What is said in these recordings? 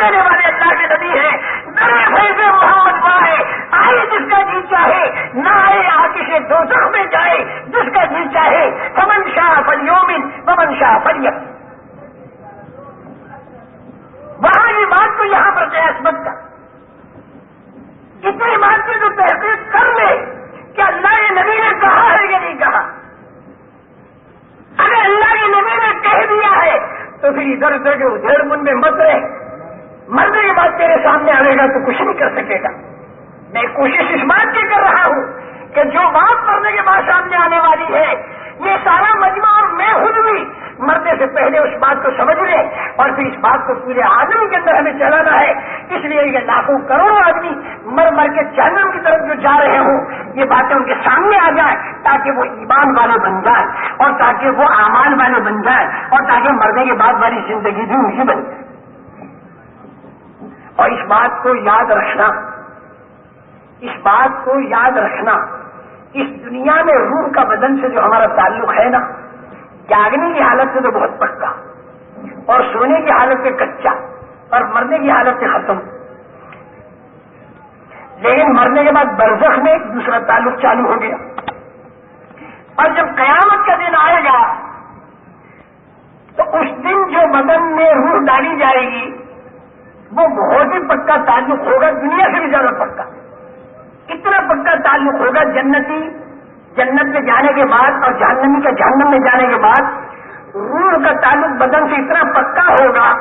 دینے والے اللہ کے نبی ہیں۔ میرے بھائی محمد با ہے آئے جس کا جی چاہے، نہ آئے آ آتش دوزخ میں جائے، جس کا جی چاہے۔ پمن شاہ فلیومن پمن شاہ فلیم وہاں یہ بات تو یہاں پر قیاس مت کر اتنی بات کی جو تحقیق کر لے کہ اللہ کے نبی نے کہا ہے یا نہیں کہا۔ اگر اللہ کے نبی نے کہہ دیا ہے، تو پھر ادھر ادھر کے ادھر من میں مت رہے۔ بعد تیرے سامنے آئے گا تو کچھ نہیں کر سکے گا۔ میں کوشش اس بات کی کر رہا ہوں کہ جو بات مرنے کے بعد سامنے آنے والی ہے، یہ سارا مجمع اور میں خود بھی مرنے سے پہلے اس بات کو سمجھ لیں اور پھر اس بات کو پورے آدمی کے اندر ہمیں چلانا ہے۔ اس لیے یہ لاکھوں کروڑوں آدمی مر مر کے جہنم کی طرف جو جا رہے ہوں، یہ باتیں ان کے سامنے آ جائیں تاکہ وہ ایمان والے بن جائیں اور تاکہ وہ امان والے بن جائیں اور تاکہ مرنے کے بعد والی زندگی بھی اسی بن جائے۔ اور اس بات کو یاد رکھنا۔ اس بات کو یاد رکھنا۔ اس دنیا میں روح کا بدن سے جو ہمارا تعلق ہے نا، جاگنے کی حالت سے تو بہت پکا اور سونے کی حالت سے کچا، اور مرنے کی حالت سے ختم۔ لیکن مرنے کے بعد برزخ میں دوسرا تعلق چالو ہو گیا۔ اور جب قیامت کا دن آئے گا، تو اس دن جو بدن میں روح ڈالی جائے گی وہ بہت ہی پکا تعلق ہوگا، دنیا سے بھی زیادہ پکا۔ اتنا پکا تعلق ہوگا جنتی، جنت میں جانے کے بعد اور جہنمی کا جہنم میں جانے کے بعد روح کا تعلق بدن سے اتنا پکا ہوگا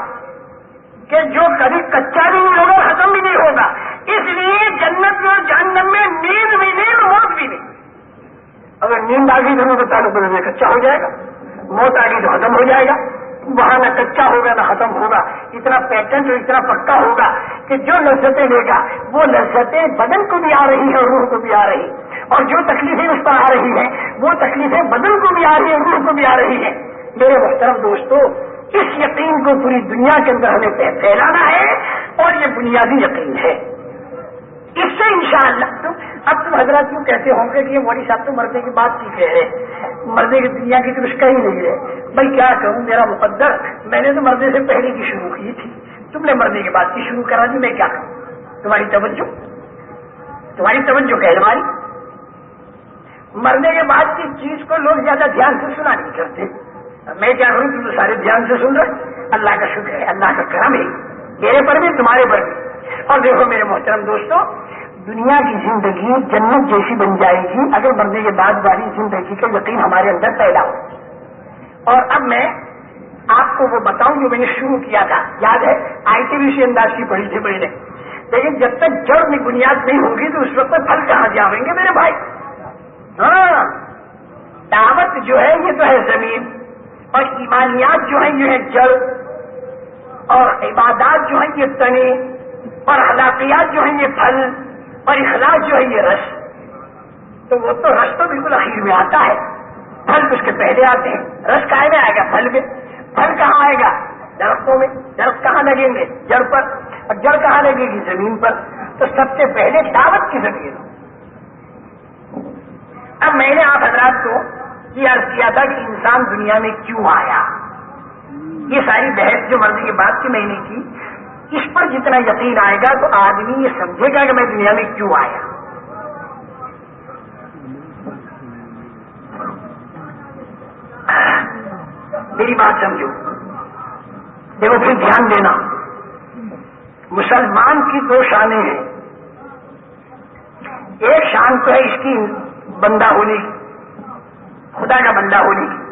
کہ جو کبھی کچا بھی نہیں ہوگا، ختم بھی نہیں ہوگا۔ اس لیے جنت میں اور جہنم میں نیند بھی نہیں اور موت بھی نہیں۔ اگر نیند آ گئی تو تو تعلق بدن میں کچا ہو جائے گا، موت آ گئی تو ختم ہو جائے گا۔ وہاں نہ کچا ہوگا نہ ختم ہوگا، اتنا پیٹرن اتنا پکا ہوگا کہ جو لذتیں لے گا، وہ لذتیں بدن کو بھی آ رہی ہیں اور روح کو بھی آ رہی اور جو تکلیفیں اس پر آ رہی ہیں، وہ تکلیفیں بدن کو بھی آ رہی ہیں روح کو بھی آ رہی ہیں۔ میرے محترم دوستو، اس یقین کو پوری دنیا کے اندر ہمیں پھیلانا ہے اور یہ بنیادی یقین ہے۔ اس سے انشاءاللہ تم اب تم حضرات کیوں کہتے ہوں گے کہ یہ موری صاحب تو مرنے کی بات کی کہہ رہے مرنے کی دنیا کی تو اس ہی نہیں ہے۔ بھائی کیا کہوں میرا مقدر۔ میں نے تو مرنے سے پہلے کی شروع کی تھی۔ تم نے مرنے کے بعد کی شروع کرا دی، میں کیا کہوں تمہاری توجہ؟ تمہاری توجہ کہہ ہماری؟ مرنے کے بعد کی چیز کو لوگ زیادہ دھیان سے سنا نہیں کرتے۔ میں کیا کروں؟ تم تو سارے دھیان سے سن رہے۔ اللہ کا شکر ہے، اللہ کا کرم ہے۔ میرے پر بھی، تمہارے پر بھی۔ اور دیکھو میرے محترم دوستوں دنیا کی زندگی جنت جیسی بن جائے گی اگر مرنے کے بعد والی زندگی کا یقین ہمارے اندر پیدا ہو۔ اور اب میں آپ کو وہ بتاؤں جو میں نے شروع کیا تھا۔ یاد ہے، آئی ٹی بھی انداز کی پڑھی تھی پہلے لیکن جب تک جڑ میں بنیاد نہیں ہوگی تو اس وقت پھل کہاں جاویں گے میرے بھائی؟ ہاں۔ دعوت جو ہے، یہ تو ہے زمین۔ اور ایمانیات جو ہیں، یہ ہے جڑ۔ اور عبادات جو ہیں، یہ تنے۔ اور حلاقیات جو ہیں یہ پھل اور اخلاق جو ہے یہ رس تو وہ تو رس تو بالکل اخیر میں آتا ہے۔ پھل اس کے پہلے آتے ہیں۔ رس کہاں میں آئے گا؟ پھل میں۔ پھل کہاں آئے گا؟ درختوں میں۔ درخت کہاں لگیں گے؟ جڑ پر۔ اور جڑ کہاں لگے گی؟ زمین پر۔ تو سب سے پہلے دعوت کی زمین اب میں نے آپ حضرات کو یہ عرض کیا تھا کہ انسان دنیا میں کیوں آیا؟ یہ ساری بحث جو مرضی کی بات کی میں نے کی۔ اس پر جتنا یقین آئے گا تو آدمی یہ سمجھے گا کہ میں دنیا میں کیوں آیا۔ میری بات سمجھو۔ دیکھو، پھر دھیان دینا۔ مسلمان کی دو شانیں ہیں۔ ایک شان تو ہے اس کی بندہ ہونے۔ کی خدا کا بندہ ہونے۔ کی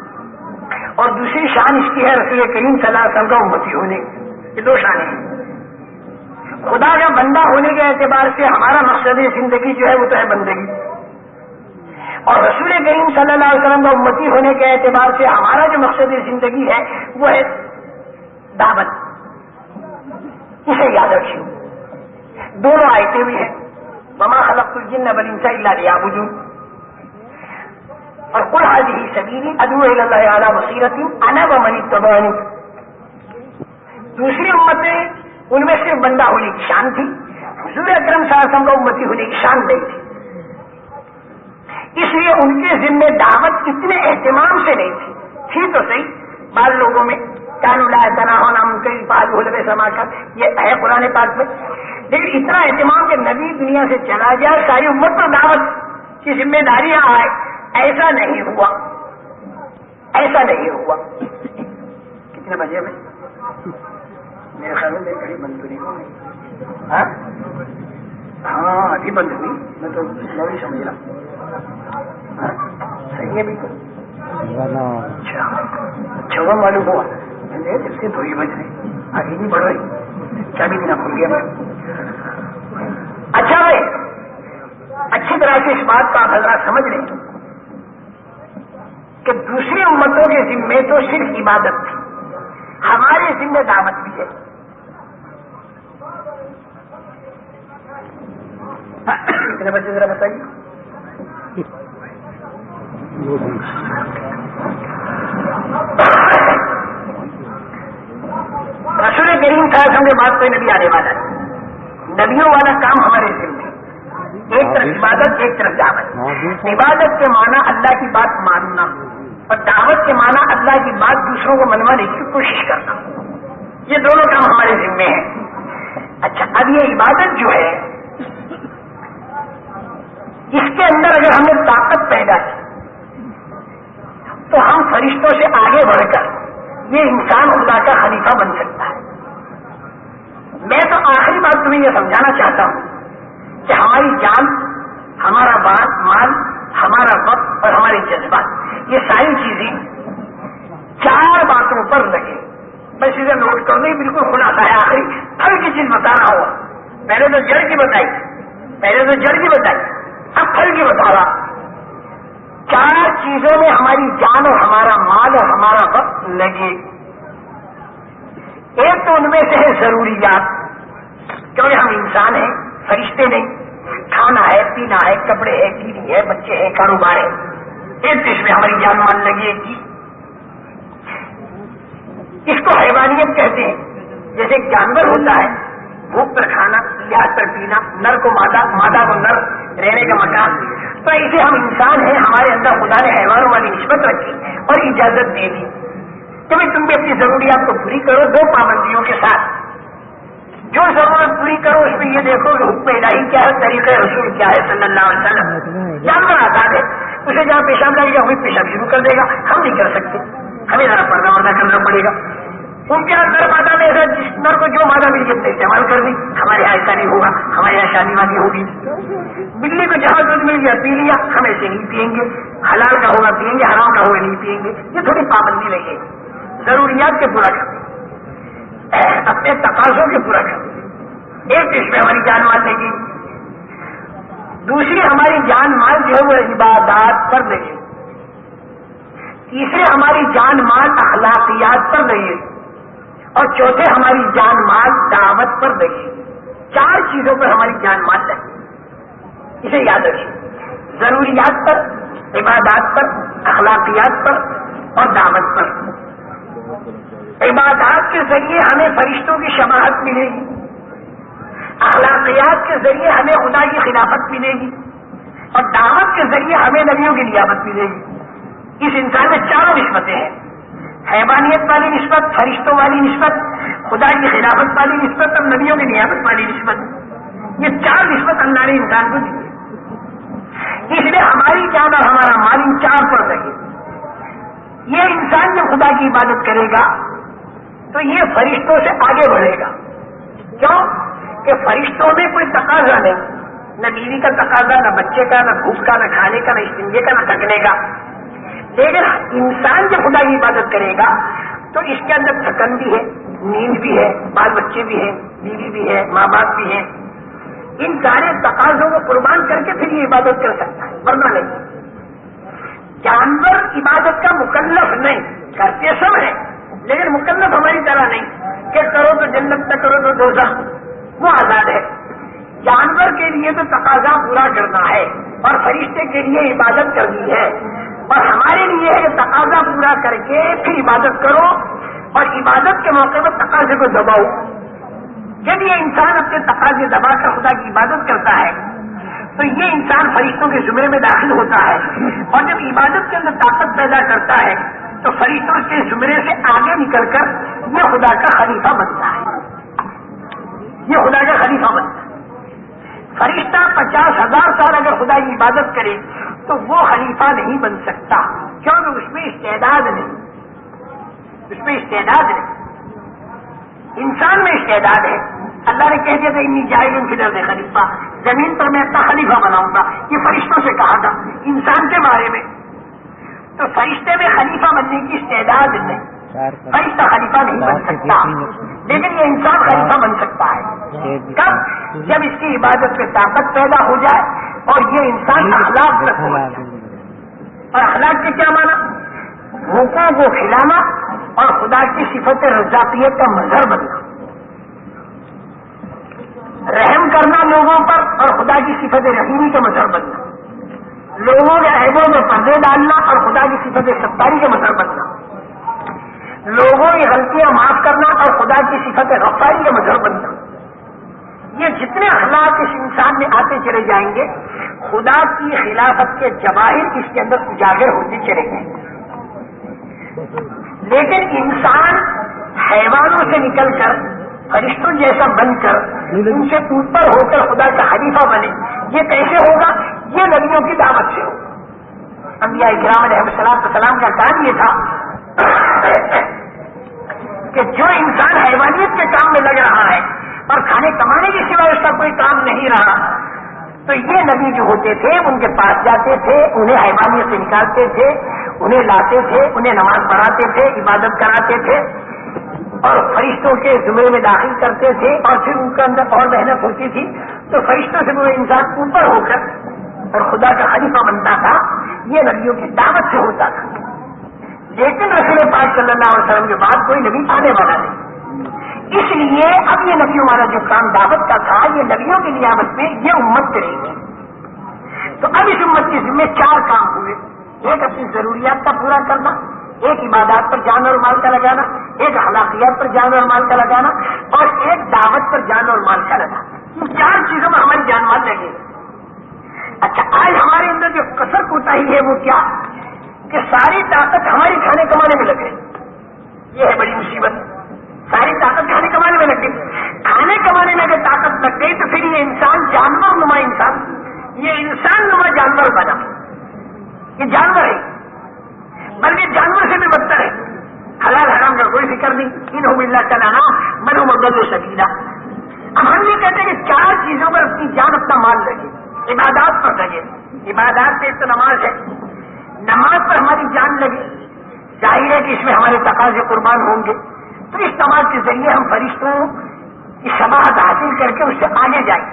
اور دوسری شان اس کی ہے رسول کریم صلی اللہ علیہ وسلم کا امتی ہونے۔ کی یہ دو شانیں ہیں۔ خدا کا بندہ ہونے کے اعتبار سے ہمارا مقصد زندگی جو ہے وہ تو ہے بندگی۔ اور رسول کریم صلی اللہ علیہ وسلم کا امتی ہونے کے اعتبار سے ہمارا جو مقصد زندگی ہے وہ ہے دعوت۔ اسے یاد رکھیے۔ دونوں آئے بھی ہیں۔ مما خلق الجن بل انسا اللہ لیا اور کل حاضی سبیری ادو اللہ اعلیٰ بصیرت انا و منی دوسری امتیں ان میں صرف بندہ ہونے کی شان تھی، حضور اکرم صلی اللہ علیہ وسلم کا امتی ہونے کی شان نہیں تھی۔ اس لیے ان کے ذمہ دعوت اتنے اہتمام سے نہیں تھی۔ تھی تو صحیح، بعض لوگوں میں کان اللہ تنا ہونا کئی پال بھول سما کر، یہ ہے پرانے پاک میں۔ لیکن اتنا اہتمام کہ نبی دنیا سے چلا جائے ساری امت پر دعوت کی ذمہ داریاں آئے۔ ایسا نہیں ہوا۔ ایسا نہیں ہوا۔ کتنے بجے میں؟ میرے خیال میں گھڑی بند تو نہیں ہوئی ہاں ابھی بند ہوئی میں تو نہیں سمجھ رہا ہاں؟ صحیح ہے بالکل۔ اچھا۔ اچھا معلوم ہوا۔ جب سے دو ہی بج رہی آگے نہیں بڑھ رہی کیا بھی دینا کھل گیا میں اچھا بھائی اچھی طرح سے اس بات کا آپ حضرات سمجھ لیں۔ کہ دوسری امتوں کے ذمے تو صرف عبادت تھی۔ ہمارے ذمہ دعوت بھی ہے۔ کتنے بچے ذرا بتائیے رسول کریم تھا کے بعد کوئی نبی آنے والا ہے نبیوں والا کام ہمارے ذمہ ایک طرف عبادت، ایک طرف دعوت۔ عبادت کے معنی اللہ کی بات ماننا۔ اور دعوت کے معنی اللہ کی بات دوسروں کو منوانے کی کوشش کرنا۔ یہ دونوں کام ہمارے ذمے ہیں۔ اچھا اب یہ عبادت جو ہے اس کے اندر اگر ہم نے طاقت پیدا کی، تو ہم فرشتوں سے آگے بڑھ کر یہ انسان خدا کا خلیفہ بن سکتا ہے۔ میں تو آخری بات تمہیں یہ سمجھانا چاہتا ہوں کہ ہماری جان، ہمارا بات، مال، ہمارا وقت اور ہمارے جذبات، یہ ساری چیزیں چار باتوں پر لگے۔ بس اسے نوٹ کر کرنے بالکل خلاصہ ہے۔ آخری، پھل کی چیز بتانا ہوا۔ پہلے تو جڑ کی بتائی، پہلے تو جڑ کی بتائی۔ اب پھل بتا رہا۔ چار چیزوں میں ہماری جان اور ہمارا مال اور ہمارا وقت لگے۔ ایک تو ان میں سے ہے ضروریات، کیونکہ ہم انسان ہیں، فرشتے نہیں۔ کھانا ہے، پینا ہے، کپڑے ہے بیوی ہے بچے ہیں، کاروبار ہے ایک دیش میں ہماری جان مان لگی گی۔ اس کو حیوانیت کہتے ہیں۔ جیسے جانور ہوتا ہے، بھوک پر کھانا لحاظ پر پینا، نر کو مادہ مادہ کو نر۔ رہنے کا مکان۔ تو ایسے ہم انسان ہیں، ہمارے اندر خدا نے حیوانوں والی نسبت رکھی اور اجازت دے دی۔ کہ تم بھی اپنی ضروریات کو پوری کرو دو پابندیوں کے ساتھ۔ جو ضرورت پوری کرو، اس میں یہ دیکھو کہ حکم الہی کیا ہے، طریقہ رسول کیا ہے، صلی اللہ علیہ وسلم۔ جانور آزاد ہے۔ اسے جہاں پیشاب لگے گا وہی پیشاب شروع کر دے گا۔ ہم نہیں کر سکتے۔ ہمیں ذرا پردہ وردہ کرنا پڑے گا۔ ان کے یہاں نر مادہ میں جس نر کو جو مادہ مل گئی استعمال کر دی ہمارے یہاں ایسا نہیں ہوگا۔ ہمارے یہاں شادی وادی ہوگی۔ بلی کو جہاں دودھ مل گیا، پی لیا، ہم ایسے نہیں پیئیں گے۔ حلال کا ہوگا پیئیں گے، حرام کا ہوگا، نہیں پیئیں گے۔ یہ تھوڑی پابندی لگے ضروریات کے پورا کر اپنے تقاضوں کے پورا کر ایک اس میں ہماری جان مال لگی دوسری، ہماری جان مال جو ہے وہ عبادات پر لگے تیسرے ہماری جان مال اخلاقیات پر لگے اور چوتھے، ہماری جان مال دعوت پر لگے چار چیزوں پر ہماری جان مال لگے اسے یاد رکھیے۔ ضروریات پر، عبادات پر، اخلاقیات پر اور دعوت پر۔ عبادات کے ذریعے ہمیں فرشتوں کی شماعت ملے گی۔ اخلاقیات کے ذریعے ہمیں خدا کی خلافت ملے گی۔ اور دعوت کے ذریعے ہمیں نبیوں کی نیابت ملے گی۔ اس انسان میں چاروں نسبتیں ہیں۔ حیوانیت والی نسبت، فرشتوں والی نسبت، خدا کی خلافت والی نسبت اور نبیوں کی نیابت والی نسبت۔ یہ چار نسبت اللہ نے انسان کو دی۔ اس لیے ہماری جان اور ہمارا مال ان چار پر رہے یہ انسان جب خدا کی عبادت کرے گا، تو یہ فرشتوں سے آگے بڑھے گا۔ کیوں؟ کہ فرشتوں میں کوئی تقاضا نہیں۔ نہ بیوی کا تقاضا، نہ بچے کا، نہ بھوک کا، نہ کھانے کا، نہ استنجے کا، نہ تھکنے کا۔ لیکن انسان جب خدا کی عبادت کرے گا، تو اس کے اندر تھکن بھی ہے، نیند بھی ہے، بال بچے بھی ہیں، بیوی بھی ہے، ماں باپ بھی ہیں۔ ان سارے تقاضوں کو قربان کر کے پھر یہ عبادت کر سکتا ہے، ورنہ نہیں۔ جانور عبادت کا مکلف نہیں، کرتے سب ہے لیکن مکلف ہماری طرح نہیں۔ کہ کرو تو جنت تک کرو تو دوزہ وہ آزاد ہے۔ جانور کے لیے تو تقاضا پورا کرنا ہے، اور فرشتے کے لیے عبادت کرنی ہے۔ اور ہمارے لیے ہے کہ تقاضا پورا کر کے پھر عبادت کرو اور عبادت کے موقع پر تقاضے کو دباؤ۔ جب یہ انسان اپنے تقاضے دبا کر خدا کی عبادت کرتا ہے، تو یہ انسان فرشتوں کے زمرے میں داخل ہوتا ہے۔ اور جب عبادت کے اندر طاقت پیدا کرتا ہے، تو فرشتوں کے زمرے سے آگے نکل کر یہ خدا کا خلیفہ بنتا ہے۔ یہ خدا کا خلیفہ بنتا ہے۔ فرشتہ پچاس ہزار سال اگر خدا کی عبادت کرے تو وہ خلیفہ نہیں بن سکتا۔ کیونکہ اس میں استعداد نہیں۔ اس میں استعداد نہیں۔ انسان میں استعداد ہے۔ اللہ نے کہہ دیا تھا انی جائے نے خلیفہ زمین پر میں اپنا خلیفہ بناؤں گا۔ یہ فرشتوں سے کہا تھا، انسان کے بارے میں۔ تو فرشتے میں خلیفہ بننے کی استعداد نہیں۔ فرشتہ خلیفہ نہیں بن سکتا۔ لیکن یہ انسان خلیفہ بن سکتا ہے۔ کب؟ جب اس کی عبادت میں طاقت پیدا ہو جائے اور یہ انسان اخلاق تک اور اخلاق کے کیا مانا؟ بھوکوں کو کھلانا اور خدا کی صفت رضاقیت کا مظہر بننا۔ رحم کرنا لوگوں پر اور خدا کی صفت رحیمی کا مظہر بننا۔ لوگوں کے عیبوں میں پردے ڈالنا اور خدا کی صفت ستاری کے مظہر بننا۔ لوگوں کی غلطیاں معاف کرنا اور خدا کی صفت رفتاری کا مظہر بننا۔ یہ جتنے اخلاق اس انسان میں آتے چلے جائیں گے، خدا کی خلافت کے جواہر اس کے اندر اجاگر ہوتے چلے جائیں گے۔ لیکن انسان حیوانوں سے نکل کر، فرشتوں جیسا بن کر، ان سے اوپر ہو کر خدا کا حریفہ بنے، یہ کیسے ہوگا؟ یہ نبیوں کی دعوت سے ہو انبیاء اکرام علیہ السلام السلام کا کام یہ تھا کہ جو انسان حیوانیت کے کام میں لگ رہا ہے اور کھانے کمانے کے سوائے اس کا کوئی کام نہیں رہا، تو یہ نبی جو ہوتے تھے، ان کے پاس جاتے تھے، انہیں حیوانیت سے نکالتے تھے، انہیں لاتے تھے، انہیں نماز پڑھاتے تھے، عبادت کراتے تھے اور فرشتوں کے زمرے میں داخل کرتے تھے اور پھر ان کے اندر اور محنت ہوتی تھی، تو فرشتوں سے وہ انسان اوپر ہو کر اور خدا کا خلیفہ بنتا تھا، یہ نبیوں کی دعوت سے ہوتا تھا۔ لیکن رسول پاک صلی اللہ علیہ وسلم کے بعد کوئی نبی آنے والا نہیں۔ اس لیے اب یہ نبیوں والا جو کام دعوت کا تھا، یہ نبیوں کی نیامت میں یہ امت کرے گی تو اب اس امت کے ذمہ چار کام ہوئے۔ ایک اپنی ضروریات کا پورا کرنا، ایک عبادات پر جان اور مال کا لگانا، ایک اخلاقیات پر جان اور مال کا لگانا اور ایک دعوت پر جان اور مال کا لگانا۔ ان چار چیزوں میں ہماری جان مال لگے۔ گی اچھا آج ہمارے اندر جو کثر کوتا ہی ہے وہ کیا؟ کہ ساری طاقت ہماری کھانے کمانے میں لگ گئی یہ ہے بڑی مصیبت۔ ساری طاقت کھانے کمانے میں لگ گئی کھانے کمانے میں اگر طاقت لگ گئی تو پھر یہ انسان جانور نما انسان۔ یہ انسان نما جانور بنا۔ یہ جانور ہے۔ بلکہ جانور سے بھی بدتر ہے۔ حلال حرام کا کوئی فکر نہیں۔ ان ملنا چلانا منو مغل سکیلا اب ہم یہ کہتے ہیں کہ چار چیزوں پر اپنی جان اپنا مال لگے عبادات پر لگے عبادات سے تو نماز ہے۔ نماز پر ہماری جان لگے ظاہر ہے کہ اس میں ہمارے تقاضے قربان ہوں گے۔ تو اس نماز کے ذریعے ہم فرشتوں کی شباہت حاصل کر کے اس سے آگے جائیں۔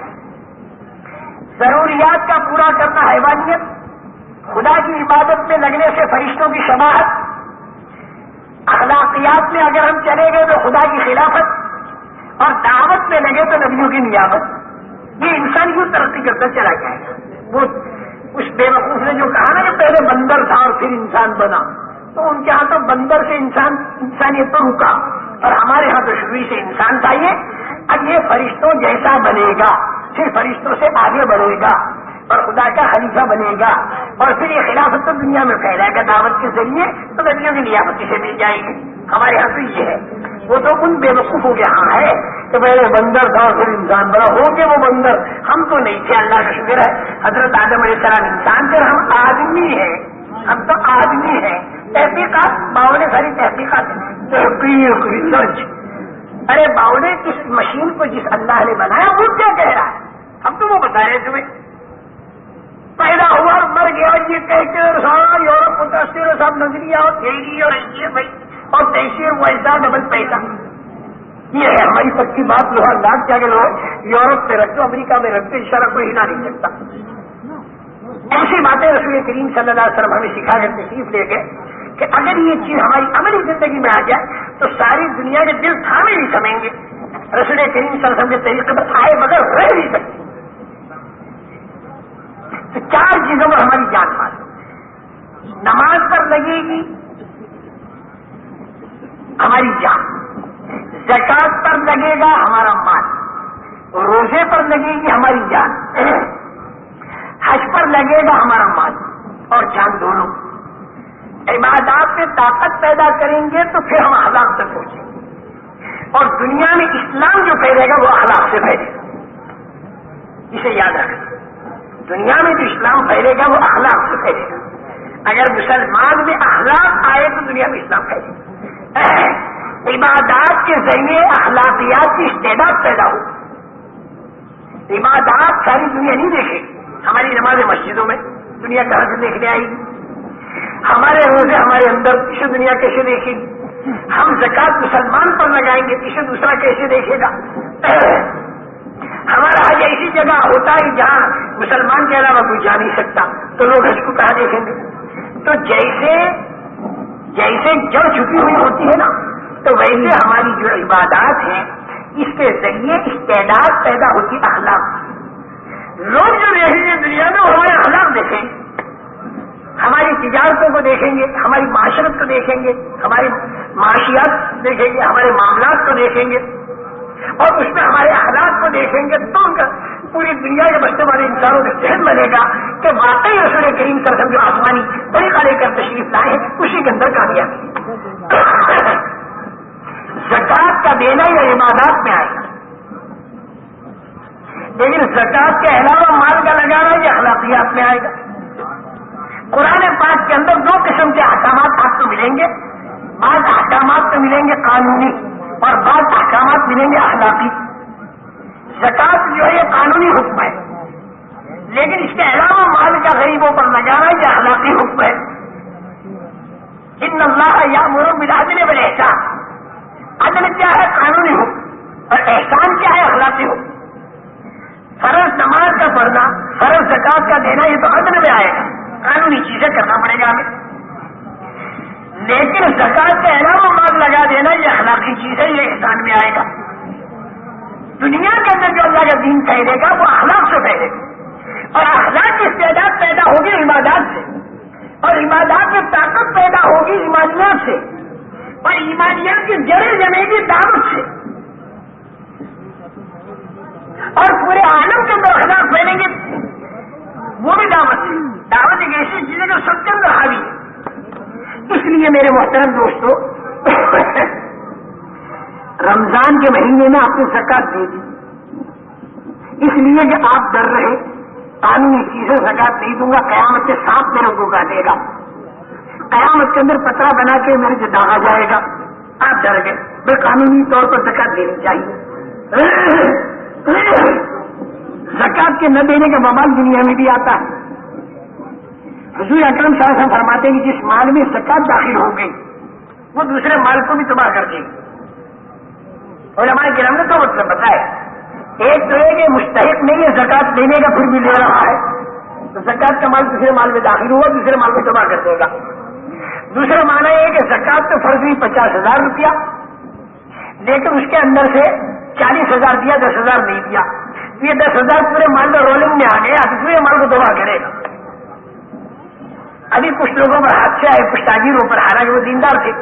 ضروریات کا پورا کرنا حیوانیت۔ خدا کی عبادت میں لگنے سے فرشتوں کی شباہت۔ اخلاقیات میں اگر ہم چلے گئے تو خدا کی خلافت۔ اور دعوت میں لگے تو نبیوں کی نیابت۔ یہ انسان کیوں ترقی کرتا چلا جائے گا۔ وہ اس بیوقوف نے جو کہا نا کہ پہلے بندر تھا اور پھر انسان بنا، تو ان کے ہاں تو بندر سے انسان، انسانیت تو رکا۔ اور ہمارے ہاں تو شروع سے انسان چاہیے اب یہ فرشتوں جیسا بنے گا، پھر فرشتوں سے آگے بڑھے گا اور خدا کا خلیفہ بنے گا۔ اور پھر یہ خلافت تو دنیا میں پھیلائے گا دعوت کے ذریعے تو ندیوں کی نیامت سے مل جائے گی۔ ہمارے یہاں تو یہ ہے۔ وہ تو ان بے وقوفوں کے ہاں ہے۔ کہ پہلے بندر تھا اور پھر انسان بنا۔ ہو گے وہ بندر۔ ہم تو نہیں تھے، اللہ کا شکر ہے۔ حضرت آدم علیہ السلام انسان تھے ہم آدمی ہیں۔ ہم تو آدمی ہیں۔ تحقیقات باؤ ساری تحقیقات تحقیق ریسرچ ارے باؤ نے کس مشین کو جس اللہ نے بنایا، وہ کیا کہہ رہا ہے؟ ہم تو وہ بتا رہے تمہیں۔ پیدا مر گیا یہ کہتے سارا ہاں، یورپ متاثر سب نظریہ اور تیری اور یہ بھائی، اور تحصیل ویسا ڈبل پیسہ یہ ہے ہماری پکی بات لوہا لاکھ کیا کہ لوگ یورپ میں رکھتے، امریکہ میں رکھتے اس شرح کو ہلا نہیں سکتا ایسی باتیں رسول کریم صلی اللہ علیہ وسلم ہمیں سکھا کر تشریف لے گئے کہ اگر یہ چیز ہماری عملی زندگی میں آ جائے، تو ساری دنیا کے دل تھامے نہیں سمیں گے۔ رسول کریم صلی اللہ علیہ وسلم کے طریقے پر آئے بغیر رہ نہیں سکتے۔ چار چیزوں میں ہماری جان مال نماز پر لگے گی، ہماری جان۔ زکات پر لگے گا، ہمارا مال۔ روزے پر لگے گی، ہماری جان۔ حج پر لگے گا، ہمارا مال۔ اور جان دونوں۔ عبادات میں طاقت پیدا کریں گے تو پھر ہم اخلاق تک پہنچیں گے۔ اور دنیا میں اسلام جو پھیلے گا، وہ اخلاق سے پھیلے گا۔ اسے یاد رکھنا دنیا میں جو اسلام پھیلے گا وہ اخلاق سے پھیلے گا۔ اگر مسلمان میں اخلاق آئے تو دنیا میں اسلام پھیلے گا۔ عبادات کے ذریعے اخلاقیات کی استعداد پیدا ہو۔ عبادات ساری دنیا نہیں دیکھے۔ ہماری نماز مسجدوں میں دنیا کہاں سے دیکھنے آئے گی؟ ہمارے روزے ہمارے اندر اسے دنیا کیسے دیکھے گی؟ ہم زکات مسلمان پر لگائیں گے اسے دوسرا کیسے دیکھے گا؟ ہمارا ایسی جگہ ہوتا ہے جہاں مسلمان کے علاوہ کوئی جا نہیں سکتا، تو لوگ حج کو کہاں دیکھیں گے؟ تو جیسے جیسے جڑ چھپی ہوئی ہوتی ہے نا، تو ویسے ہماری جو عبادات ہیں، اس کے ذریعے استعداد پیدا ہوتی اخلاق۔ لوگ جو دیکھیں گے دنیا میں، وہ ہمارے اخلاق دیکھیں۔ ہماری تجارتوں کو دیکھیں گے، ہماری معاشرت کو دیکھیں گے، ہماری معاشیات دیکھیں گے، ہمارے معاملات کو دیکھیں گے۔ اور اس میں ہمارے اخلاق کو دیکھیں گے تو پوری دنیا کے بچنے والے انسانوں کا ذہن بنے گا کہ واقعی رسول کریم کر جو آسمانی طریقہ لے کر تشریف لائے ہیں، اسی کے اندر کامیابی زکات کا دینا یا عبادات میں آئے۔ گا لیکن زکات کے علاوہ مال کا لگانا یہ اخلاقیات میں آئے گا۔ قرآن پاک کے اندر دو قسم کے احکامات آپ کو ملیں گے۔ بعض احکامات تو ملیں گے قانونی۔ اور بعض احکامات ملیں گے اخلاقی۔ زکات جو ہے یہ قانونی حکم ہے۔ لیکن اس کے علاوہ مال کا غریبوں پر لگانا یہ اخلاقی حکم ہے۔ ان اللہ یا مرم بلادل بل احسان عدل کیا ہے؟ قانونی حکم۔ اور احسان کیا ہے؟ اخلاقی حکم۔ فرض نماز کا پڑھنا، فرض زکات کا دینا، یہ تو عدل میں آئے گا۔ قانونی چیزیں کرنا پڑے گا ہمیں لیکن زکات کے علاوہ مال لگا دینا یہ اخلاقی چیز ہے، یہ احسان میں آئے گا۔ دنیا کے اندر جو اللہ کا دین پھیلے گا، وہ اخلاق سے پھیلے گا۔ اور اخلاق کی استعداد پیدا ہوگی عبادات سے۔ اور عبادات میں طاقت پیدا ہوگی ایمانیات سے۔ اور ایمانیات کی جڑیں جمے گی دعوت سے۔ اور پورے عالم کے اندر اخلاق پھیلیں گے۔ وہ بھی دعوت ہے۔ دعوت ایک ایسی چیز ہے جو سب کے اندر حاوی ہے۔ اس لیے میرے محترم دوستوں رمضان کے مہینے میں آپ نے زکات دے دی۔ اس لیے کہ آپ ڈر رہے قانونی چیزیں زکات نہیں دوں گا، قیامت کے ساتھ میرے کو کاٹے گا۔ قیامت کے اندر پترا بنا کے میرے سے داغا جائے گا۔ آپ ڈر گئے، میں قانونی طور پر زکات دینی چاہیے۔ زکات کے نہ دینے کا ممال دنیا میں بھی آتا ہے۔ حضور اکرم صاحب ہم فرماتے ہیں کہ جس مال میں زکات داخل ہو گئی، وہ دوسرے مال کو بھی تباہ کر دے گی اور ہمارے گرام نے تو مطلب بتایا، ایک تو ہے کہ مستحق نہیں ہے زکات لینے کا پھر بھی لے رہا ہے۔ تو زکات کا مال دوسرے مال میں داخل ہوا، دوسرے مال کو جمع کر دے گا۔ دوسرا مانا یہ کہ زکات تو فرض ہوئی پچاس ہزار روپیہ، لیکن اس کے اندر سے چالیس ہزار دیا، دس ہزار نہیں دیا۔ یہ دس ہزار پورے مال میں رولنگ میں آ گیا دوسرے مال کو دبا کرے گا۔ ابھی کچھ لوگوں پر ہاتھ سے آئے، کچھ تاجروں پر، حالانکہ وہ دیندار تھے۔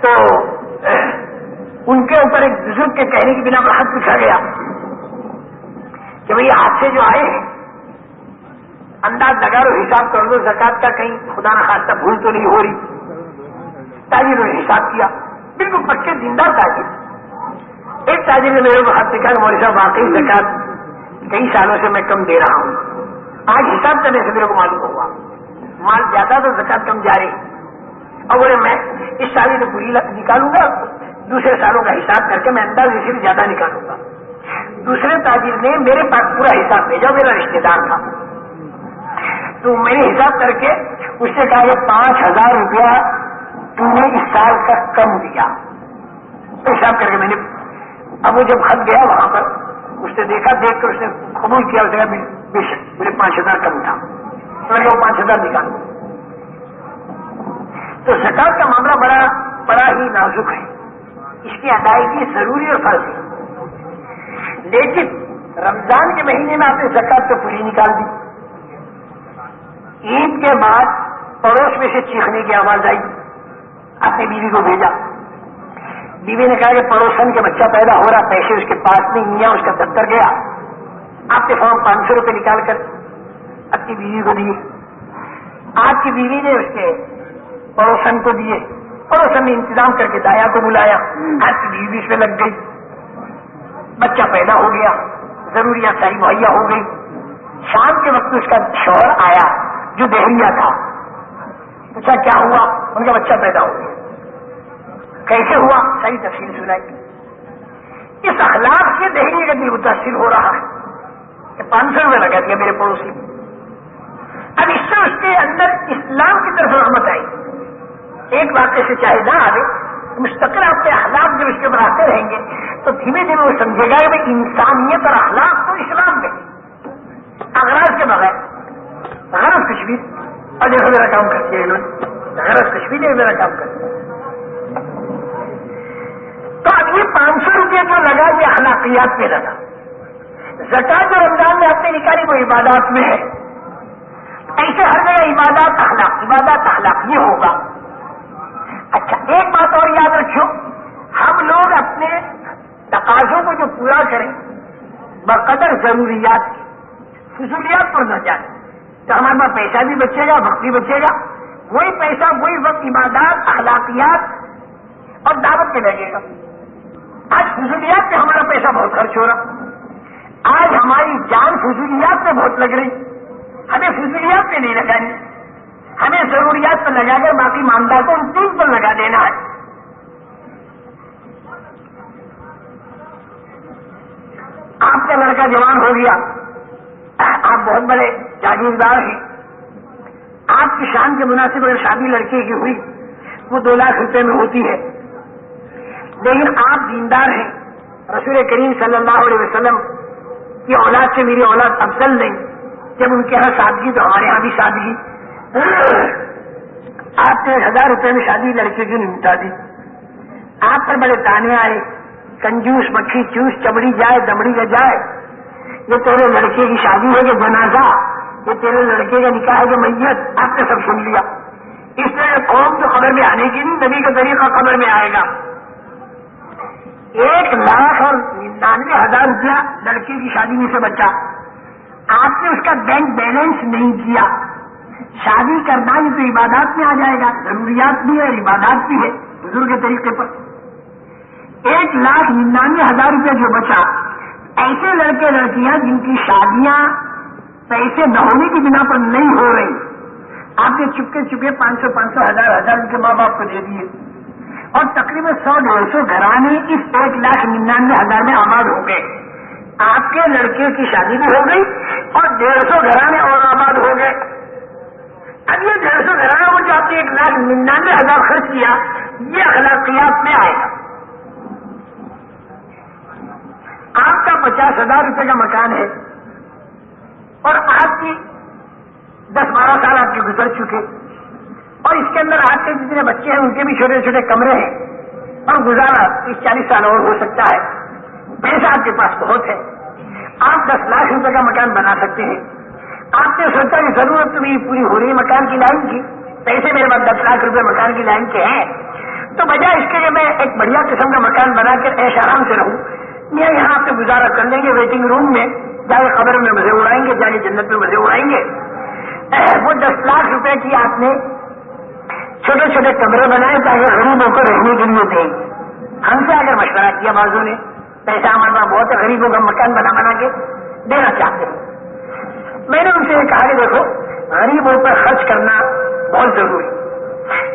تو ان کے اوپر ایک بزرگ کے کہنے کی بنا پر حق پوچھا گیا کہ بھئی حادثے جو آئے ہیں، انداز لگا رہو حساب کر دو زکات کا کہیں خدا نہ خاصہ بھول تو نہیں ہو رہی۔ تاجر نے حساب کیا۔ بالکل پکے دیندار تاجر۔ ایک تاجر نے میرے کو ہاتھ دکھا کہ مولوی صاحب، واقعی زکات کئی سالوں سے میں کم دے رہا ہوں۔ آج حساب کرنے سے میرے کو معلوم ہوا۔ مال زیادہ تو زکات کم جا رہی۔ اور بولے میں اس سال تو پوری نکالوں گا، دوسرے سالوں کا حساب کر کے میں انداز سے بھی زیادہ نکالوں گا۔ دوسرے تاجر نے میرے پاس پورا حساب بھیجا، میرا رشتے دار تھا۔ تو میں نے حساب کر کے اس سے کہا کہ پانچ ہزار روپیہ تم نے اس سال کا کم دیا۔ حساب کر کے میں نے اب وہ جب خط گیا وہاں پر اس نے دیکھا، دیکھ کر اس نے قبول کیا، اس نے بے شک میرے پانچ ہزار کم تھا میں وہ پانچ ہزار نکالوں تو زکات کا معاملہ بڑا بڑا ہی نازک ہے۔ اس کی ادائیگی ضروری اور فرض ہے۔ لیکن رمضان کے مہینے میں آپ نے زکات تو پوری نکال دی۔ عید کے بعد پڑوس میں سے چیخنے کی آواز آئی۔ اپنی بیوی کو بھیجا۔ بیوی نے کہا کہ پڑوسن کے بچہ پیدا ہو رہا، پیسے اس کے پاس نہیں میا اس کا دفتر گیا۔ آپ کے فارم پانچ سو روپے نکال کر اپنی بیوی کو دیے۔ آپ کی بیوی نے اس کے پڑوسن کو دیے۔ پڑوسن نے انتظام کر کے دایا کو بلایا۔ آج کی بیوی اس میں لگ گئی۔ بچہ پیدا ہو گیا۔ ضروریات ساری مہیا ہو گئی۔ شام کے وقت اس کا شوہر آیا جو دہلیا تھا۔ پوچھا کیا ہوا؟ ان کا بچہ پیدا ہو گیا۔ کیسے ہوا؟ صحیح تفصیل سنائی اس اخلاق سے دہلی کا دل متاثر ہو رہا ہے۔ کہ پانچ سو روپئے لگا دیا میرے پڑوسی۔ اب اس سے اس کے اندر اسلام کی طرف رحمت آئی۔ ایک واقعے سے چاہے نہ آئے مستقل آپ کے اخلاق جب اس کے اوپر آتے رہیں گے، تو دھیمے دھیمے وہ سمجھے گا کہ انسانیت اور اخلاق تو اسلام میں۔ اغراض کے بغیر۔ غرض کچھ بھی اور دیکھو میرا کام کرتی ہے انہوں نے۔ غرض کچھ بھی نہیں میرا کام کرتی تو اب یہ پانچ سو روپئے جو لگا یہ اخلاقیات میں لگا؟ زکات جو رمضان میں آپ نے نکالی وہ عبادات میں ہے۔ ایسے ہر جگہ عبادات اخلاق عبادات اخلاق، یہ ہوگا۔ اچھا ایک بات اور یاد رکھو ہم لوگ اپنے تقاضوں کو جو پورا کریں، بقدر ضروریات کی، فضولیات پر نہ جائیں تو ہمارے پاس پیسہ بھی بچے گا، وقت بھی بچے گا۔ وہی پیسہ، وہی وقت، عبادات، اخلاقیات اور دعوت میں لگے گا۔ فضولیات پہ ہمارا پیسہ بہت خرچ ہو رہا۔ آج ہماری جان فضولیات پہ بہت لگ رہی۔ ہمیں فضولیات پہ نہیں لگانی۔ ہمیں ضروریات پر لگا کر باقی ماندار کو ان تین پر لگا دینا ہے۔ آپ کا لڑکا جوان ہو گیا۔ آپ بہت بڑے جاگیردار ہیں۔ آپ کی شان کے مناسب اگر شادی لڑکے کی ہوئی۔ وہ دو لاکھ روپے میں ہوتی ہے۔ لیکن آپ دیندار ہیں۔ رسول کریم صلی اللہ علیہ وسلم کی اولاد سے میری اولاد افضل نہیں۔ جب ان کے یہاں سادگی تو ہمارے یہاں بھی سادگی آپ نے ہزار روپے میں شادی لڑکے کی نمٹا دی۔ آپ پر بڑے تانے آئے۔ کنجوس مکھی چوس چمڑی جائے، دمڑی کا جائے۔ یہ تیرے لڑکے کی شادی ہے کہ جنازہ یہ تیرے لڑکے کا نکاح ہے کہ میت۔ آپ نے سب سن لیا۔ اس طرح قوم تو خبر میں آنے کی نہیں، نبی کا طریقہ خبر میں آئے گا۔ ایک لاکھ اور ننانوے ہزار روپیہ لڑکے کی شادی میں سے بچا۔ آپ نے اس کا بینک بیلنس نہیں کیا۔ شادی کرنا یہ تو عبادات میں آ جائے گا۔ ضروریات بھی ہے اور عبادات بھی ہے بزرگ کے طریقے پر۔ ایک لاکھ ننانوے ہزار روپیہ جو بچا، ایسے لڑکے لڑکیاں جن کی شادیاں پیسے نہ ہونے کی بنا پر نہیں ہو رہی، آپ نے چپکے چپکے پانچ سو پانچ سو ہزار ہزار ان کے ماں باپ کو دے دیے۔ اور تقریباً سو ڈیڑھ سو گھرانے اس ایک لاکھ ننانوے ہزار میں آباد ہو گئے۔ آپ کے لڑکے کی شادی بھی ہو گئی اور ڈیڑھ سو گھرانے اور آباد ہو گئے۔ اب یہ ڈیڑھ سو گھرانے کو جو آپ نے ایک لاکھ ننانوے ہزار خرچ کیا، یہ اخلاقیات میں آئے۔ گا آپ کا پچاس ہزار روپے کا مکان ہے اور آپ کی دس بارہ سال آپ کے گزر چکے۔ اور اس کے اندر آپ کے جتنے بچے ہیں، ان کے بھی چھوٹے چھوٹے کمرے ہیں۔ اور گزارا تیس چالیس سال اور ہو سکتا ہے۔ پیسہ آپ کے پاس بہت ہے۔ آپ دس لاکھ روپے کا مکان بنا سکتے ہیں۔ آپ نے سوچا کہ ضرورت تو میری پوری ہو رہی ہے مکان کی لائن کی۔ پیسے میرے پاس دس لاکھ روپے مکان کی لائن کے ہیں۔ تو بجائے اس کے کہ میں ایک بڑھیا قسم کا مکان بنا کر ایش آرام سے رہوں۔ میں یہاں آپ سے گزارا کر لیں گے ویٹنگ روم میں۔ جا کے خبر میں مزے اڑائیں گے، جا کے جنت میں مزے اڑائیں گے۔ وہ دس لاکھ روپے کی آپ نے چھوٹے چھوٹے کمرے بنائے تاکہ غریبوں کو رہنے کے لیے دیں ہم سے اگر مشورہ کیا بازو نے، پیسہ ہمارے پاس بہت غریبوں کا مکان بنا بنا کے دینا چاہتے ہیں۔ میں نے ان سے یہ کہا کہ دیکھو غریبوں پر خرچ کرنا بہت ضروری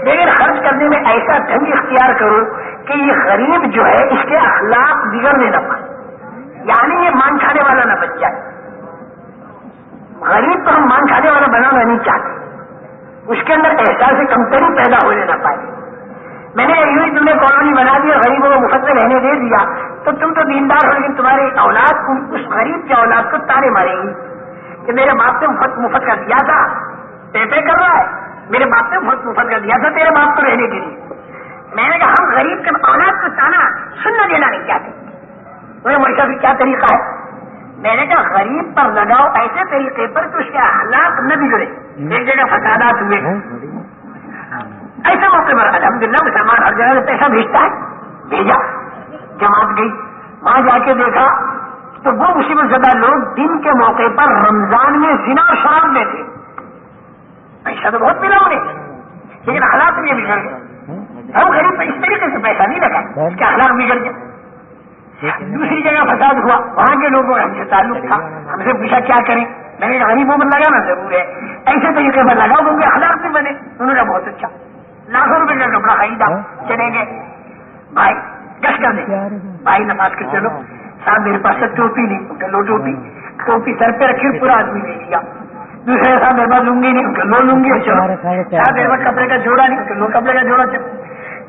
لیکن خرچ کرنے میں ایسا ڈھنگ اختیار کرو کہ یہ غریب جو ہے، اس کے اخلاق بگڑنے نہ پائے۔ یعنی یہ مان کھانے والا نہ بچ جائے۔ غریب تو ہم مان کھانے والا بنانا نہیں چاہتے۔ اس کے اندر احساس کمتری پیدا ہونے نہ پائے۔ میں نے یوں ہی تم نے کالونی بنا دی اور غریبوں کو مفت میں رہنے دے دیا۔ تو تم تو دیندار ہو، لیکن تمہاری اولاد اس غریب کی اولاد کو تارے مارے گی کہ میرے باپ نے مفت مفت کا دیا تھا۔ پے پے کر رہا ہے، میرے باپ نے مفت مفت کا دیا تھا تیرے باپ کو رہنے کے لیے۔ میں نے کہا، ہم غریب کے اولاد کو تانا سننا دینا نہیں چاہتے۔ وہ مرکز کیا طریقہ ہے؟ میں نے کہا، غریب پر لگاؤ ایسے طریقے پر کہ اس کے حالات نہ بگڑے۔ ایک جگہ فسادات ہوئے۔ ایسے موقع پر الحمد للہ مسلمان ہر جگہ سے پیسہ بھیجتا ہے بھیجا۔ جماعت گئی وہاں جا کے دیکھا تو وہ مصیبت زدہ لوگ دن کے موقع پر رمضان میں زنا اور شراب دیتے۔ پیسہ تو بہت ملا انہیں لیکن حالات میں بگڑ گئے۔ ہم غریب اس طریقے سے پیسہ نہیں لگا اس کے حالات بگڑ گئے۔ دوسری جگہ فساد ہوا وہاں کے لوگوں ہم سے تعلق تھا۔ ہم سے پوچھا کیا کریں؟ میں نے غریبوں پر لگانا ضرور ہے۔ ایسے طریقے پر لگاؤ کیونکہ اخلاق بھی بنے انہوں نے بہت اچھا۔ لاکھوں روپے کا کپڑا خریدا چلے گئے بھائی گش کر دیں بھائی نماز کے چلو۔ صاحب میرے پاس ٹوپی نہیں لو ٹوپی۔ ٹوپی سر پہ رکھی پورا آدمی لے لیا۔ دوسرے صاحب میرے پاس لوں گی نہیں لو لوں گی چلو۔ صاحب میرے پاس کپڑے کا جوڑا نہیں لو کپڑے کا جوڑا۔ چلو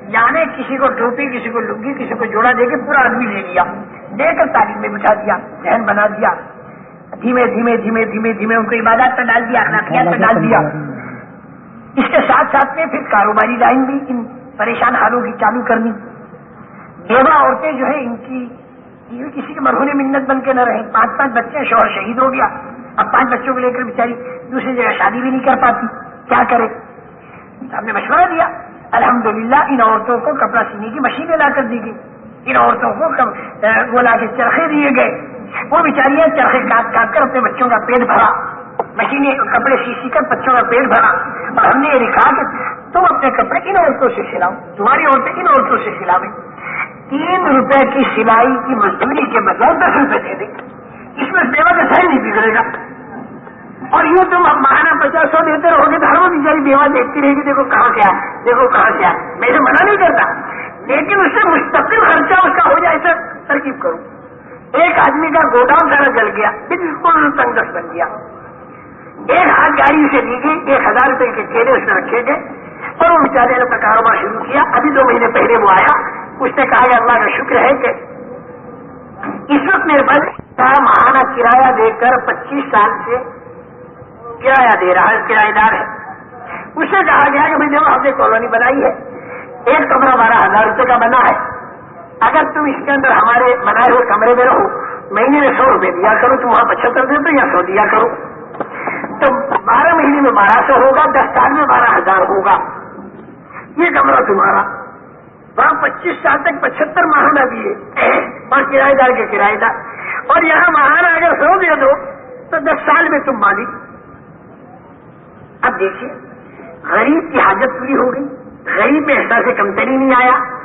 یعنی کسی کو ٹوپی کسی کو لنگی کسی کو جوڑا دے کے پورا آدمی لے لیا۔ دے کر تعلیم میں بٹھا دیا ذہن بنا دیا۔ دھیمے دھیمے دھیمے دھیمے دھیمے ان کو عبادات پہ ڈال دیا اخلاقیات پہ ڈال دیا۔ اس کے ساتھ ساتھ میں پھر کاروباری لائن بھی ان پریشان حالوں کی چالو کرنی بیوہ عورتیں جو ہے ان کی کسی کے مرہونی منت بن کے نہ رہے پانچ پانچ بچے شوہر شہید ہو گیا۔ اب پانچ بچوں کو لے کر بیچاری دوسری جگہ شادی بھی نہیں کر پاتی۔ کیا کرے؟ ہم نے مشورہ دیا۔ الحمدللہ، ان عورتوں کو کپڑا سینے کی مشینیں لا کر دی گئی ان عورتوں کو وہ لا کے چرخے دیے گئے۔ وہ بیچاریاں چرخے کاٹ کاٹ کر اپنے بچوں کا پیٹ بھرا۔ مشینیں، کپڑے سی سی کر بچوں کا پیٹ بھرا۔ اور ہم نے یہ لکھا کہ تم اپنے کپڑے ان عورتوں سے سلاؤ، تمہاری عورتیں ان عورتوں سے سلاویں۔ تین روپے کی سلائی کی مزدوری کے بدلے دس روپے دے دیں۔ اس میں بیوہ کا سہی نہیں بگڑے گا۔ اور یوں تم اب مہانا پچاس سو دیتے رہو گے تو ہر وہ بیچاری بیوہ دیکھتی رہے گی، دیکھو کہاں سے دیکھو کہاں سے میں تو منع نہیں کرتا، لیکن اس سے مستقل خرچہ اس کا ہو جائے، سر ترکیب کروں ایک آدمی کا گودام سارا جل گیا، بالکل تنگس بن گیا۔ ایک ہاتھ گاڑی اسے دی گئی، ایک ہزار روپے کے کیلے اس میں رکھے گئے اور وہ بیچارے نے اپنا کاروبار شروع کیا۔ ابھی دو مہینے پہلے وہ آیا۔ اس نے کہا کہ اللہ کا شکر ہے کہ اس وقت میرے پاس ماہانہ کرایہ دے کر پچیس سال سے کرایہ دے رہا ہے، کرایہ دار ہے۔ اس سے کہا گیا کہ بھائی ہم نے کالونی بنائی ہے۔ ایک کمرہ بارہ ہزار روپے کا بنا ہے۔ اگر تم اس کے اندر ہمارے بنائے ہوئے کمرے میں رہو، مہینے میں سو روپے دیا کرو، تم وہاں پچہتر دے دو یا سو دیا کرو۔ تو بارہ مہینے میں بارہ سو ہوگا دس سال میں بارہ ہزار ہوگا۔ یہ کمرہ تمہارا۔ وہاں پچیس سال تک پچہتر ماہانہ دیے اور کرایہ دار کے کرایہ دار۔ اور یہاں ماہانہ اگر سو دے دو، تو دس سال میں تم مالک اب دیکھیے، غریب کی حاجت پوری ہو گئی۔ غریب میں ایسا سے کمتری نہیں آیا۔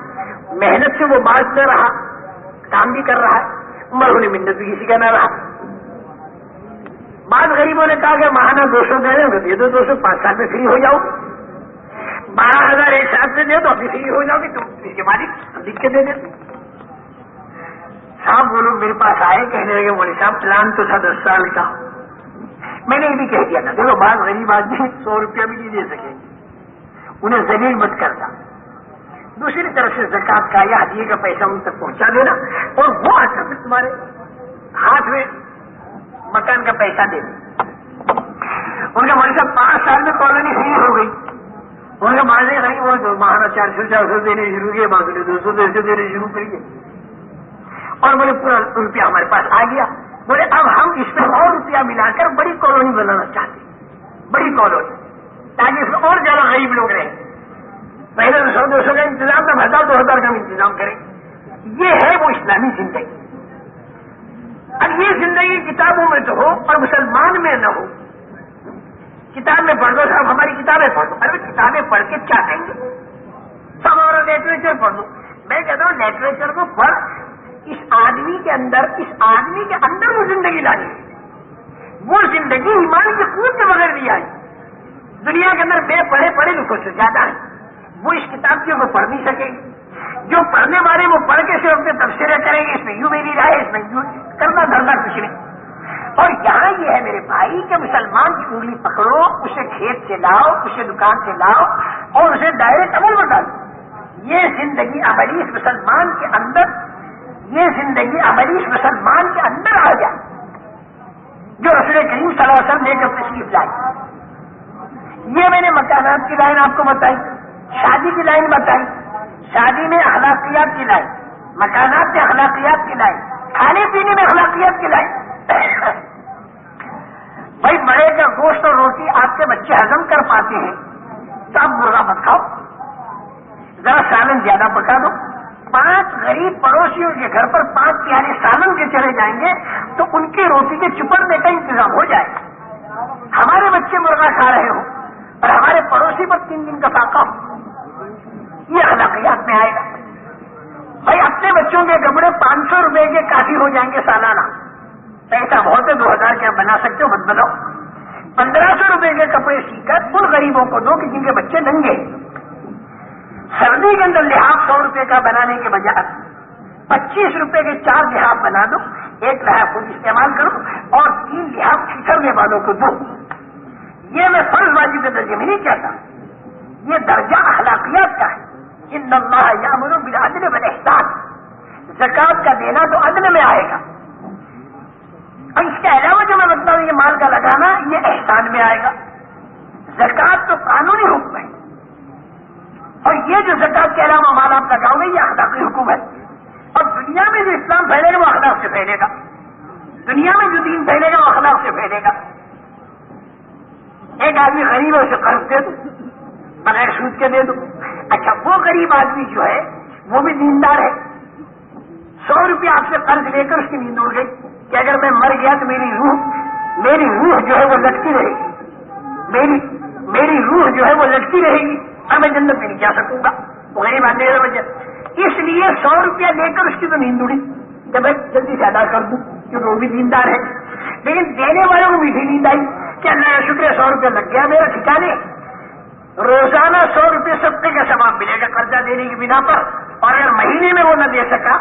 محنت سے وہ بات نہ رہا، کام بھی کر رہا ہے عمر ہونے منت بھی کسی کا نہ رہا۔ بعض غریبوں نے کہا کہ ماہانہ دو سو دے دیں دے دو دو سو پانچ سال میں فری ہو جاؤ۔ بارہ ہزار ایک ساتھ میں دے دو، ابھی فری ہو جاؤ گے، تم اس کے مالک لکھ کے دے دیں۔ صاحب وہ لوگ میرے پاس آئے، کہنے لگے مولے صاحب، پلان تو تھا دس سال کا۔ میں نے یہ بھی کہہ دیا تھا، دیکھو، بعض غریب آدمی سو روپیہ بھی نہیں دے سکیں گے۔ انہیں زمین مت کرتا دوسری طرف سے زکات کا یا ہدیے کا پیسہ ان تک پہنچا دینا اور وہ آ کر تمہارے ہاتھ میں مکان کا پیسہ دے دیں ان کا مریض پانچ سال میں کالونی فری ہو گئی۔ ان کا ماننے نہیں وہ مہانا چار سو چار سو دینے شروع کیے باقی نے دو سو دو سو دینے شروع کریے اور بولے پورا روپیہ ہمارے پاس آ گیا۔ بولے اب ہم اس میں اور روپیہ ملا کر بڑی کالونی بنانا چاہتے بڑی کالونی۔ تاکہ اس میں اور زیادہ غریب لوگ رہیں۔ پہلے تو سو دو سو کا انتظام تھا ہزار دو ہزار کا انتظام کریں۔ یہ ہے وہ اسلامی زندگی۔ اب یہ زندگی کتابوں میں تو ہو اور مسلمان میں نہ ہو۔ کتاب میں پڑھ دو صاحب، ہماری کتابیں پڑھ دو ارے کتابیں پڑھ کے کیا کہیں گے؟ سب ہمارا لٹریچر پڑھ دو میں کہتا ہوں لٹریچر کو پڑھ۔ اس آدمی کے اندر، اس آدمی کے اندر وہ زندگی لانی وہ زندگی ایمان کے خون کے بغیر نہیں آئی۔ دنیا کے اندر بے پڑھے پڑھے لکھوں سے زیادہ۔ ہے وہ اس کتاب کی وہ پڑھ نہیں سکے۔ جو پڑھنے والے وہ پڑھ کے صرف اپنے تبصرے کریں گے، اس میں یوں میری رائے اس میں یوں کرنا دھرنا کچھ نہیں۔ اور یہاں یہ ہے میرے بھائی کہ مسلمان کی انگلی پکڑو، اسے کھیت سے لاؤ، اسے دکان سے لاؤ اور اسے ڈائریکٹ عمل میں ڈالو۔ یہ زندگی عملی اس مسلمان کے اندر، یہ زندگی عملی مسلمان کے اندر آ جائے۔ جو رسول کریم صلی اللہ علیہ وسلم لے کر تشریف لائی۔ یہ میں نے مکانات کی لائن آپ کو بتائی۔ شادی کی لائن بتائی، شادی میں اخلاقیات کی لائن، مکانات میں اخلاقیات کی لائن، کھانے پینے میں اخلاقیات کی لائن۔ بھائی، بڑے کا گوشت اور روٹی آپ کے بچے ہزم کر پاتے ہیں۔ تو آپ مرغا مت کھاؤ۔ ذرا سالن زیادہ پکا دو۔ پانچ غریب پڑوسیوں کے گھر پر پانچ پیارے سالن کے چلے جائیں گے، تو ان کی روٹی کے چپڑنے کا انتظام ہو جائے۔ ہمارے بچے مرغا کھا رہے ہوں اور ہمارے پڑوسی پر تین دن کا فاقہ ہو۔ یہ اخلاقیات میں آئے گا۔ بھائی اپنے بچوں کے کپڑے پانچ سو روپے کے کافی ہو جائیں گے سالانہ۔ پیسہ بہت ہے، دو ہزار کے آپ بنا سکتے ہو، مت بناؤ۔ پندرہ سو روپے کے کپڑے سی کر ان غریبوں کو دو کہ جن کے بچے ننگے۔ سردی کے اندر لحاظ سو روپے کا بنانے کے بجائے پچیس روپے کے چار لحاظ بنا دو، ایک لحاظ خود استعمال کرو اور تین لحاظ کھچڑنے والوں کو دو۔ یہ میں فرض بازی کے درجے میں نہیں کہتا۔ یہ درجہ اخلاقیات کا ہے۔ ان اللہ یا مرو برادری بل احساس زکات کا دینا تو عدل میں آئے گا۔ اور اس کے علاوہ جو میں بتاؤں یہ مال کا لگانا یہ احسان میں آئے گا۔ زکات تو قانونی حکم ہے۔ اور یہ جو زکات کے علاوہ مال آپ لگاؤ گے، یہ اخلاقی حکم ہے۔ اور دنیا میں جو اسلام پھیلے گا، وہ اخلاق سے پھیلے گا۔ دنیا میں جو دین پھیلے گا، وہ اخلاق سے پھیلے گا۔ ایک آدمی غریب ہے، اسے قرض دے دو، بغیر سوچ کے دے دو۔ اچھا وہ غریب آدمی جو ہے، وہ بھی دیندار ہے۔ سو روپیہ آپ سے قرض لے کر اس کی نیند اڑ گئی کہ اگر میں مر گیا تو میری روح میری روح جو ہے وہ لٹکی رہے گی۔ میری میری روح جو ہے وہ لٹکی رہے گی۔ اور میں جنت میں نہیں جا سکوں گا۔ وہ غریب آدمی وجہ اس لیے سو روپیہ لے کر اس کی تو نیند اڑی۔ کہ میں جلدی سے ادا کر دوں، کیونکہ وہ بھی دیندار ہے۔ لیکن دینے والوں کو میٹھی نیند آئی کہ اللہ شکریہ سو روپیہ لگ گیا، میرا ٹھکانے۔ روزانہ سو روپئے سبتے کا سامان ملے گا قرضہ دینے کی بنا پر۔ اور اگر مہینے میں وہ نہ دے سکا،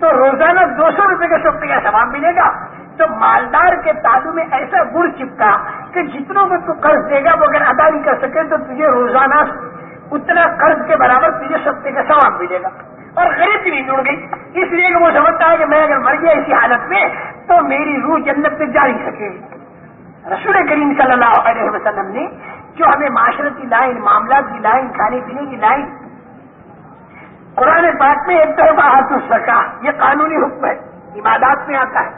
تو روزانہ دو سو روپئے کا سبتے کا سامان ملے گا۔ تو مالدار کے تالو میں ایسا گڑ چپکا کہ جتنوں کو تو قرض دے گا، وہ اگر ادا نہیں کر سکے، تو تجھے روزانہ اتنا قرض کے برابر تجھے سبتے کا سامان ملے گا۔ اور غریب بھی نہیں جڑ گئی اس لیے کہ وہ سمجھتا ہے کہ میں اگر مر گیا اسی حالت میں، تو میری روح جنت میں جا نہیں سکے رسول کریم صلی اللہ علیہ وسلم نے جو ہمیں معاشرتی لائن، معاملات کی لائن، کھانے پینے کی لائن۔ قرآن پاک میں ایک طرف ہاتھ سکا یہ قانونی حکم ہے، عبادات میں آتا ہے۔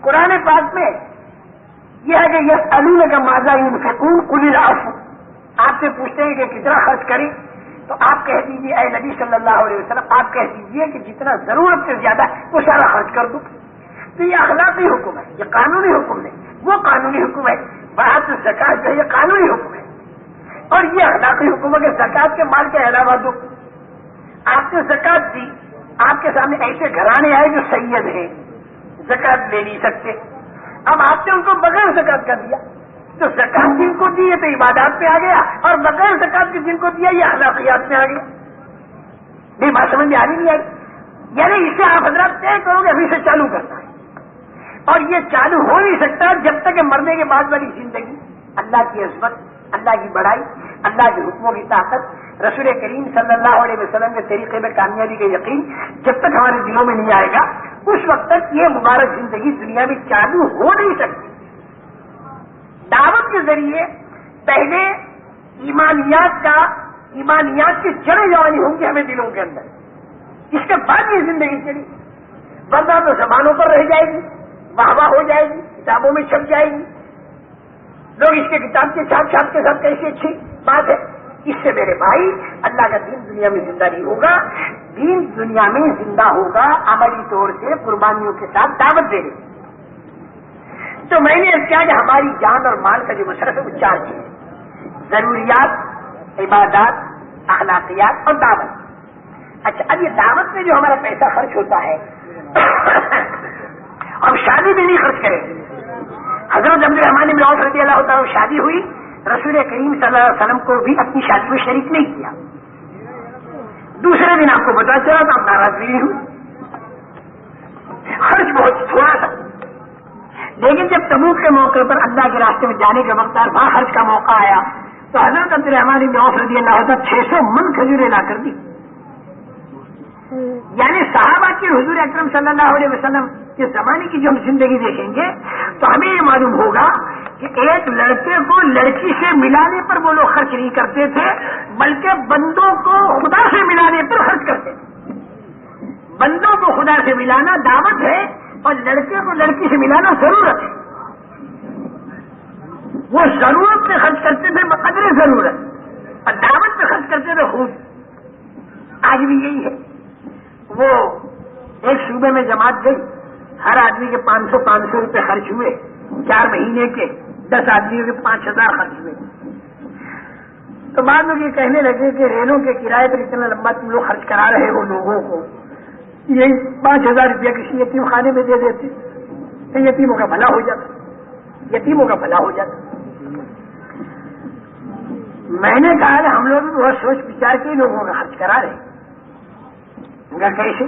قرآن پاک میں یہ ہے کہ یہ علوم کا ماضا فکون کل آپ سے پوچھتے ہیں کہ کتنا خرچ کریں، تو آپ کہہ دیجیے اے نبی صلی اللہ علیہ وسلم، آپ کہہ دیجیے کہ جتنا ضرورت سے زیادہ وہ سارا خرچ کر دوں تو یہ اخلاقی حکم ہے، یہ قانونی حکم نہیں۔ وہ قانونی حکم ہے، بہت زکات جو ہے، یہ قانونی حکم ہے۔ اور یہ اخلاقی حکم ہے کہ زکات کے مال کے علاوہ دو۔ آپ نے زکات دی، آپ کے سامنے ایسے گھرانے آئے جو سید ہیں۔ زکات لے نہیں سکتے۔ اب آپ نے ان کو بغیر زکات کر دیا۔ تو زکات جن کو دی تو عبادات پہ آ گیا، اور بغیر زکات جن کو دیا، یہ اخلاقیات میں آ گیا۔ نہیں بات سمجھ میں آ نہیں آئی؟ یعنی اسے آپ حضرات طے کرو گے، ابھی سے چالو کرنا۔ اور یہ چالو ہو نہیں سکتا جب تک کہ مرنے کے بعد والی زندگی، اللہ کی عزمت اللہ کی بڑائی، اللہ کے حکموں کی طاقت، رسول کریم صلی اللہ علیہ وسلم کے طریقے میں کامیابی کا یقین جب تک ہمارے دلوں میں نہیں آئے گا، اس وقت تک یہ مبارک زندگی دنیا میں چالو ہو نہیں سکتی۔ دعوت کے ذریعے پہلے ایمانیات کا، ایمانیات کی جڑیں جوانی ہوں گی ہمیں دلوں کے اندر۔ اس کے بعد یہ زندگی چلی۔ ورنہ تو زبانوں پر رہ جائے گی۔ واہ واہ ہو جائے گی، کتابوں میں چھپ جائے گی۔ لوگ اس کے کتاب کے چھاپ چھاپ کے ساتھ کیسی اچھی بات ہے؟ اس سے میرے بھائی، اللہ کا دین دنیا میں زندہ نہیں ہوگا۔ دین دنیا میں زندہ ہوگا، عملی طور سے قربانیوں کے ساتھ دعوت دے گی تو میں نے کیا کہ ہماری جان اور مال کا جو مشرف ہے، وہ چار چیز ضروریات، عبادات، اخلاقیات اور دعوت۔ اچھا اب یہ دعوت میں جو ہمارا پیسہ خرچ ہوتا ہے ہم شادی میں نہیں خرچ کریں حضرت عبد الرحمان میں اور رضی اللہ تعالیٰ شادی ہوئی، رسول کریم صلی اللہ علیہ وسلم کو بھی اپنی شادی میں شریک نہیں کیا۔ دوسرے دن آپ کو بتا چلا تو آپ ناراض بھی نہیں خرچ بہت تھوڑا تھا۔ لیکن جب تبوک کے موقع پر اللہ کے راستے میں جانے کے وقت وہاں حج کا موقع آیا، تو حضرت عبد الرحمان عوف رضی اللہ عنہ چھ سو من کھجورے لا کر دی۔ یعنی صحابہ کی حضور اکرم صلی اللہ علیہ وسلم کے زمانے کی جو ہم زندگی دیکھیں گے، تو ہمیں یہ معلوم ہوگا کہ ایک لڑکے کو لڑکی سے ملانے پر وہ لوگ خرچ نہیں کرتے تھے، بلکہ بندوں کو خدا سے ملانے پر خرچ کرتے تھے۔ بندوں کو خدا سے ملانا دعوت ہے اور لڑکے کو لڑکی سے ملانا ضرورت ہے۔ وہ ضرورت پہ خرچ کرتے تھے، بقدر ضرورت۔ اور دعوت پہ خرچ کرتے تھے خود آج بھی یہی ہے۔ وہ ایک صوبے میں جماعت گئی۔ ہر آدمی کے پانچ سو پانچ سو روپے خرچ ہوئے، چار مہینے کے دس آدمیوں کے پانچ ہزار خرچ ہوئے۔ تو بعد میں یہ کہنے لگے کہ ریلوں کے کرائے پر اتنا لمبا تم لوگ خرچ کرا رہے ہو لوگوں کو یہی پانچ ہزار روپیہ کسی یتیم خانے میں دے دیتے یتیموں کا بھلا ہو جاتا، یتیموں کا بھلا ہو جاتا۔ میں نے کہا کہ ہم لوگ بھی بہت سوچ بچار کے لوگوں کا خرچ کرا رہے کیسے؟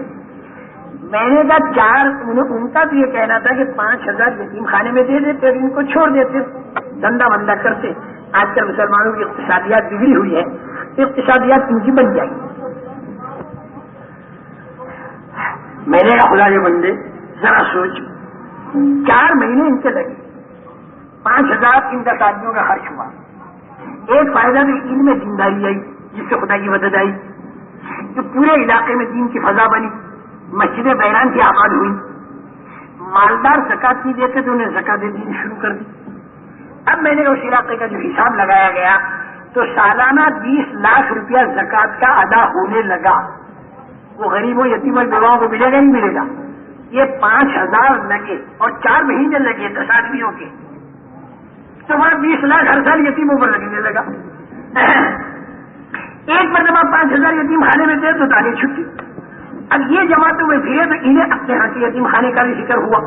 میں نے کہا چار ان کا بھی یہ کہنا تھا کہ پانچ ہزار یتیم خانے میں دے دیتے اور ان کو چھوڑ دیتے دندا بندہ کرتے۔ آج کل مسلمانوں کی اقتصادیات بگڑی ہوئی ہے اقتصادیات ان کی بن جائیں۔ میں نے کہا، خدا کے بندے، ذرا سوچ۔ چار مہینے ان کے لگے۔ پانچ ہزار ان دس آدمیوں کا خرچ ہوا۔ ایک فائدہ بھی ان میں دینداری آئی، جس سے خدا کی مدد آئی۔ جو پورے علاقے میں دین کی فضا بنی۔ مسجدیں بحران کی آباد ہوئی۔ مالدار زکات نہیں دیتے تو انہیں زکات دینی شروع کر دی۔ اب میں نے اس علاقے کا جو حساب لگایا گیا تو سالانہ بیس لاکھ روپیہ زکات کا ادا ہونے لگا۔ وہ غریبوں یتیم اور بیواؤں کو ملے گا نہیں ملے گا۔ یہ پانچ ہزار لگے اور چار مہینے لگے دس آدمیوں کے۔ تو وہاں بیس لاکھ ہر سال یتیموں پر لگنے لگا۔ ایک مرتبہ پانچ ہزار یتیم خانے میں دے تو دانے چھٹی۔ اب یہ جماعتوں میں پھرے تو انہیں اپنے ہاتھ یتیم خانے کا بھی فکر ہوا۔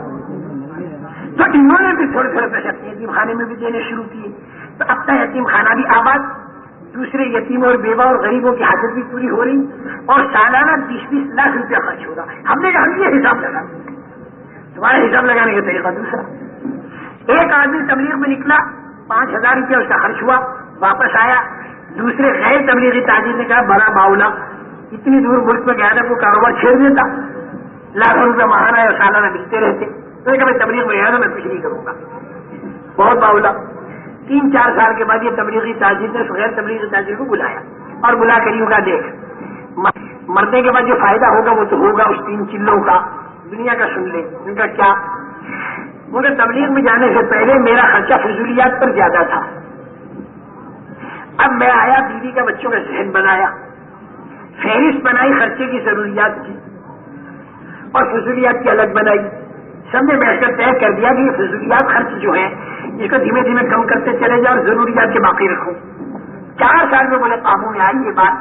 تو انہوں نے بھی تھوڑے تھوڑے پیسے اپنے یتیم خانے میں بھی دینے شروع کیے۔ تو اپنا یتیم خانہ بھی آباد، دوسرے یتیموں اور بیوہ اور غریبوں کی حاجت بھی پوری ہو رہی اور سالانہ بیس بیس لاکھ روپیہ خرچ ہو رہا۔ ہم نے ہم یہ حساب لگا۔ تمہارا حساب لگانے کا طریقہ دوسرا۔ ایک آدمی تبلیغ میں نکلا، پانچ ہزار روپیہ اس کا خرچ ہوا، واپس آیا۔ دوسرے غیر تبلیغی تاجر نے کہا، بڑا باؤلا اتنی دور ملک میں گیا تھا وہ کاروبار چھیڑ دیتا۔ لاکھوں روپے مہانا اور سالانہ ملتے رہتے۔ تو کہ میں تبلیغ میں گیا میں کچھ نہیں کروں گا۔ بہت باؤلا تین چار سال کے بعد یہ تبلیغی تاجر نے غیر تبلیغی تاجر کو بلایا اور بلا کر یوں کا دیکھ مرنے کے بعد جو فائدہ ہوگا وہ تو ہوگا اس تین چلوں کا۔ دنیا کا سن لے۔ ان کا کیا؟ مجھے تبلیغ میں جانے سے پہلے میرا خرچہ فضولیات پر زیادہ تھا۔ اب میں آیا، بیوی کا بچوں کا ذہن بنایا۔ فہرست بنائی، خرچے کی ضروریات کی اور فضولیات کی الگ بنائی۔ سب نے بیٹھ کر طے کر دیا کہ یہ فضولیات خرچ جو ہیں، اس کو دھیمے دھیمے کم کرتے چلے جاؤ اور ضروریات کے باقی رکھو۔ چار سال میں بولے قابو میں آئی یہ بات۔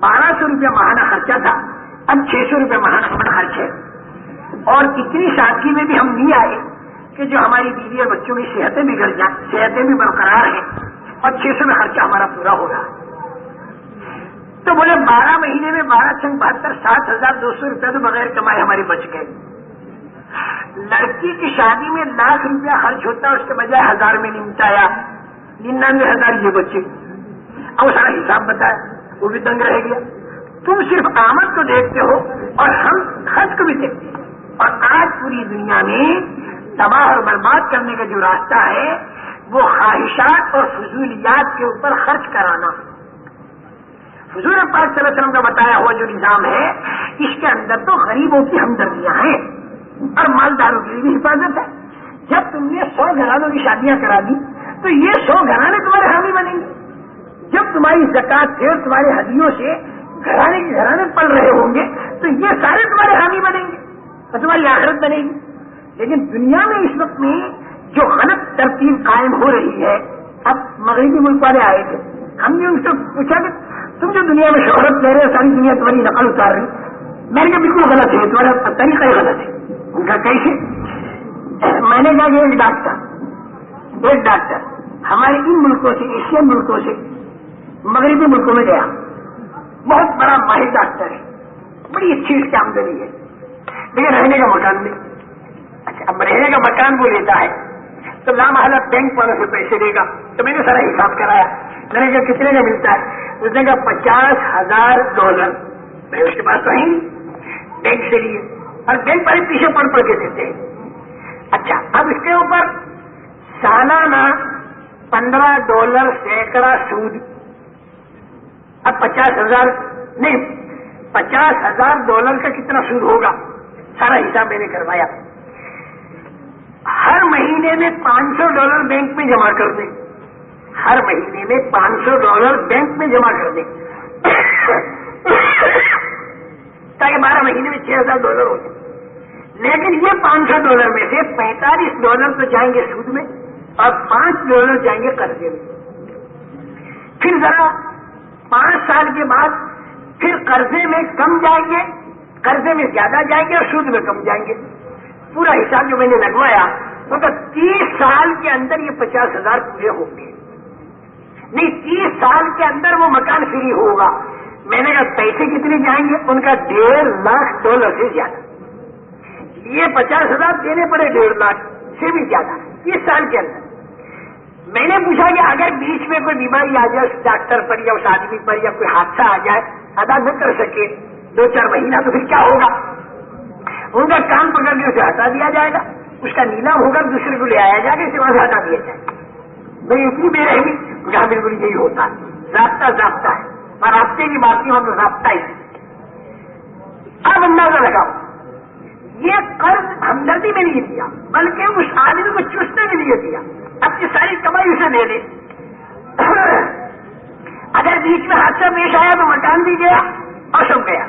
بارہ سو روپیہ ماہانہ خرچہ تھا۔ اب چھ سو روپیہ ماہانہ ہمارا خرچ ہے۔ اور اتنی سادگی میں بھی ہم نہیں آئے کہ جو ہماری بیوی اور بچوں کی صحتیں بگڑ جائیں، صحتیں بھی برقرار ہیں اور چھ سو میں خرچہ ہمارا پورا ہو رہا ہے۔ تو بولے بارہ مہینے میں بارہ چند بہتر، سات ہزار دو سو روپئے تو بغیر کمائے ہماری بچ گئے۔ لڑکی کی شادی میں لاکھ روپیہ خرچ ہوتا ہے اس کے بجائے ہزار میں نمٹایا ننانوے ہزار یہ بچے۔ اب سارا حساب بتایا وہ بھی دنگ رہ گیا۔ تم صرف آمد کو دیکھتے ہو اور ہم خرچ کو بھی دیکھتے ہیں۔ اور آج پوری دنیا میں تباہ اور برباد کرنے کا جو راستہ ہے، وہ خواہشات اور فضولیات کے اوپر خرچ کرانا۔ فضول پاک صلی اللہ علیہ وسلم کا بتایا ہوا جو نظام ہے، اس کے اندر تو غریبوں کی ہمدردیاں ہیں اور مالداروں کی بھی حفاظت ہے۔ جب تم نے سو گھرانوں کی شادیاں کرا دی، تو یہ سو گھرانے تمہارے حامی بنیں گے۔ جب تمہاری زکات سے اور تمہارے ہدیوں سے گھرانے کے گھرانے پل رہے ہوں گے، تو یہ سارے تمہارے حامی بنیں گے اور تمہاری آخرت بنے گی۔ لیکن دنیا میں اس وقت میں جو غلط ترتیب قائم ہو رہی ہے، اب مغربی ملک والے آئے تھے۔ ہم نے ان سے پوچھا کہ تم جو دنیا میں شہرت لے رہے ہو، ساری دنیا تمہاری نقل اتار رہی۔ میں نے کہا، بالکل غلط ہے تمہارا طریقہ ہی غلط ہے۔ ان کا کیسے؟ میں نے کہا کہ ایک ڈاکٹر۔ ایک ڈاکٹر۔ ہمارے ان ملکوں سے، ایشین ملکوں سے، مغربی ملکوں میں گیا۔ بہت بڑا ماہر ڈاکٹر ہے۔ بڑی اچھی اس کی آمدنی ہے۔ لیکن رہنے کا مکان نہیں۔ اچھا اب رہنے کا مکان وہ لیتا ہے۔ تو لام حالت بینک والوں سے پیسے دے گا۔ تو میں نے سارا حساب کرایا۔ میں نے کہا، کتنے کا ملتا ہے؟ اس نے کہا، پچاس ہزار ڈالر۔ میں اس کے پاس تو ہی بینک سے لیے۔ اور بینک والے پیچھے پڑ پڑ کے دیتے ہیں۔ اچھا اب اس کے اوپر سالانہ پندرہ ڈالر سینکڑا سود۔ اب پچاس ہزار، نہیں، پچاس ہزار ڈالر کا کتنا سود ہوگا؟ سارا حساب میں نے کروایا۔ مہینے میں پانچ سو ڈالر بینک میں جمع کر دیں۔ ہر مہینے میں پانچ سو ڈالر بینک میں جمع کر دیں۔ تاکہ بارہ مہینے میں چھ ہزار ڈالر ہو جائے۔ لیکن یہ پانچ سو ڈالر میں سے پینتالیس ڈالر تو جائیں گے سود میں اور پانچ ڈالر جائیں گے قرضے میں۔ پھر ذرا پانچ سال کے بعد پھر قرضے میں کم جائیں گے، قرضے میں زیادہ جائیں گے اور سود میں کم جائیں گے۔ پورا حساب جو میں نے لگوایا تو تیس سال کے اندر یہ پچاس ہزار پورے ہوں گے۔ نہیں، تیس سال کے اندر وہ مکان فری ہوگا۔ میں نے کہا، پیسے کتنے جائیں گے؟ ان کا ڈیڑھ لاکھ ڈالر سے زیادہ۔ یہ پچاس ہزار دینے پڑے ڈیڑھ لاکھ سے بھی زیادہ۔ تیس سال کے اندر۔ میں نے پوچھا کہ اگر بیچ میں کوئی بیماری آ جائے اس ڈاکٹر پر یا اس آدمی پر یا کوئی حادثہ آ جائے، ادا نہ کر سکے، دو چار مہینہ تو پھر کیا ہوگا؟ ان کا کام پکڑ کے اسے ہٹا دیا جائے گا۔ اس کا نیلام ہوگا، دوسرے کو لے آیا جائے گا اسے وہاں سے ہٹا دیا جائے۔ گا بھائی اتنی بے رہی جہاں بالکل یہی ہوتا ہے۔ ضابطہ ضابطہ ہے۔ اور رابطے کی بات نہیں تو ضابطہ ہی اب اندازہ لگاؤ۔ یہ قرض ہمدردی میں نہیں دیا، بلکہ اس آدمی کو چوسنے کے لیے دیا۔ اپنی ساری کمائی اسے دے دے۔ اگر بیچ میں حادثہ پیش آیا تو مکان بھی گیا اور سب گیا۔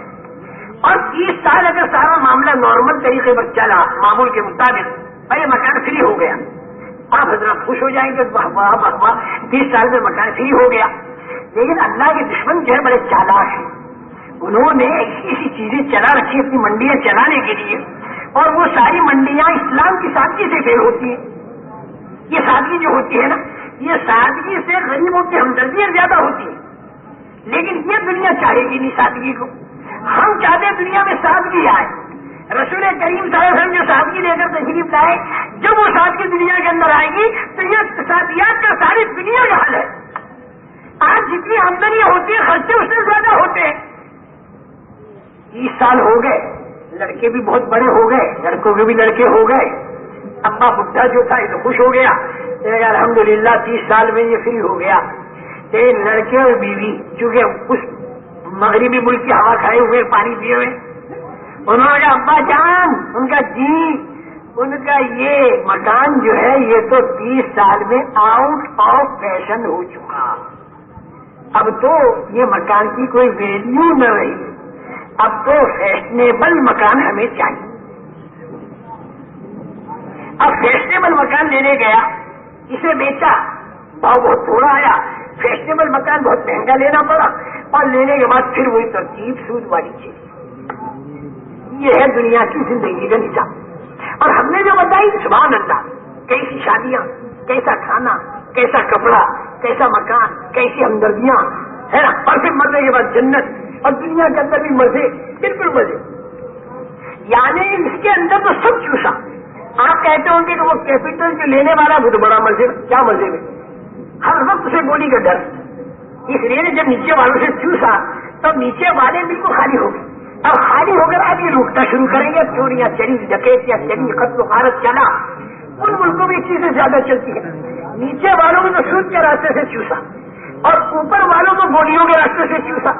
معاملہ نارمل طریقے پر چلا، معمول کے مطابق، بھائی مکان فری ہو گیا۔ آپ حضرت خوش ہو جائیں گے تیس سال میں مکان فری ہو گیا۔ لیکن اللہ کے دشمن جو ہے، بڑے چالاک ہیں۔ انہوں نے ایسی چیزیں چلا رکھی اپنی منڈیاں چلانے کے لیے، اور وہ ساری منڈیاں اسلام کی سادگی سے فیل ہوتی ہیں۔ یہ سادگی جو ہوتی ہے نا، یہ سادگی سے غریبوں کی ہمدردیاں زیادہ ہوتی ہیں۔ لیکن یہ دنیا چاہے گی نہیں سادگی کو۔ ہم چاہتے دنیا میں سادگی آئے۔ رسول کریم صلی اللہ علیہ وسلم جو سادگی لے کر تشریف لائے، جب وہ سادگی دنیا کے اندر آئے گی، تو یہ سادیات کا ساری دنیا کا حل ہے۔ آج جتنی آمدنی ہوتی ہے، خرچے اس سے زیادہ ہوتے ہیں۔ تیس سال ہو گئے، لڑکے بھی بہت بڑے ہو گئے، لڑکوں کے بھی لڑکے ہو گئے۔ ابا بڈھا جو تھا، یہ تو خوش ہو گیا۔ الحمد للہ تیس سال میں یہ فری ہو گیا۔ لڑکے اور بیوی، چونکہ اس مغربی ملک کی ہوا کھائے ہوئے، پانی پیے ہوئے انہوں نے ابا جان، ان کا جی ان کا یہ مکان جو ہے، یہ تو تیس سال میں آؤٹ آف فیشن ہو چکا۔ اب تو یہ مکان کی کوئی ویلیو نہ رہی۔ اب تو فیشنیبل مکان ہمیں چاہیے۔ اب فیشنیبل مکان لینے گیا، اسے بیچا، بھاؤ بہت تھوڑا آیا۔ فیشنیبل مکان بہت مہنگا لینا پڑا، اور لینے کے بعد پھر وہی ترتیب سود والی چیز۔ یہ ہے دنیا کی زندگی کا نظام۔ اور ہم نے جو بتائی سبحان اللہ، کیسی شادیاں، کیسا کھانا، کیسا کپڑا، کیسا مکان، کیسی ہمدردیاں، ہے نا؟ اور پھر مرنے کے بعد جنت، اور دنیا کے اندر بھی مزے، بالکل مزے۔ یعنی اس کے اندر تو سب چوسا آپ کہتے ہوں گے کہ وہ کیپٹل جو لینے والا وہ تو بڑا مزے، کیا مزے میں؟ ہر وقت اسے گولی کا ڈر۔ اس لیے جب نیچے والوں سے چوسا تو نیچے والے بالکل خالی ہو گئے۔ اب خالی ہو کر آپ یہ روکنا شروع کریں گے، چوریاں چلی ڈکیت یا چلی قتل و غارت چلا۔ ان ملکوں میں چیزیں زیادہ چلتی ہیں۔ نیچے والوں کو تو سود کے راستے سے چوسا اور اوپر والوں کو گولیوں کے راستے سے چوسا۔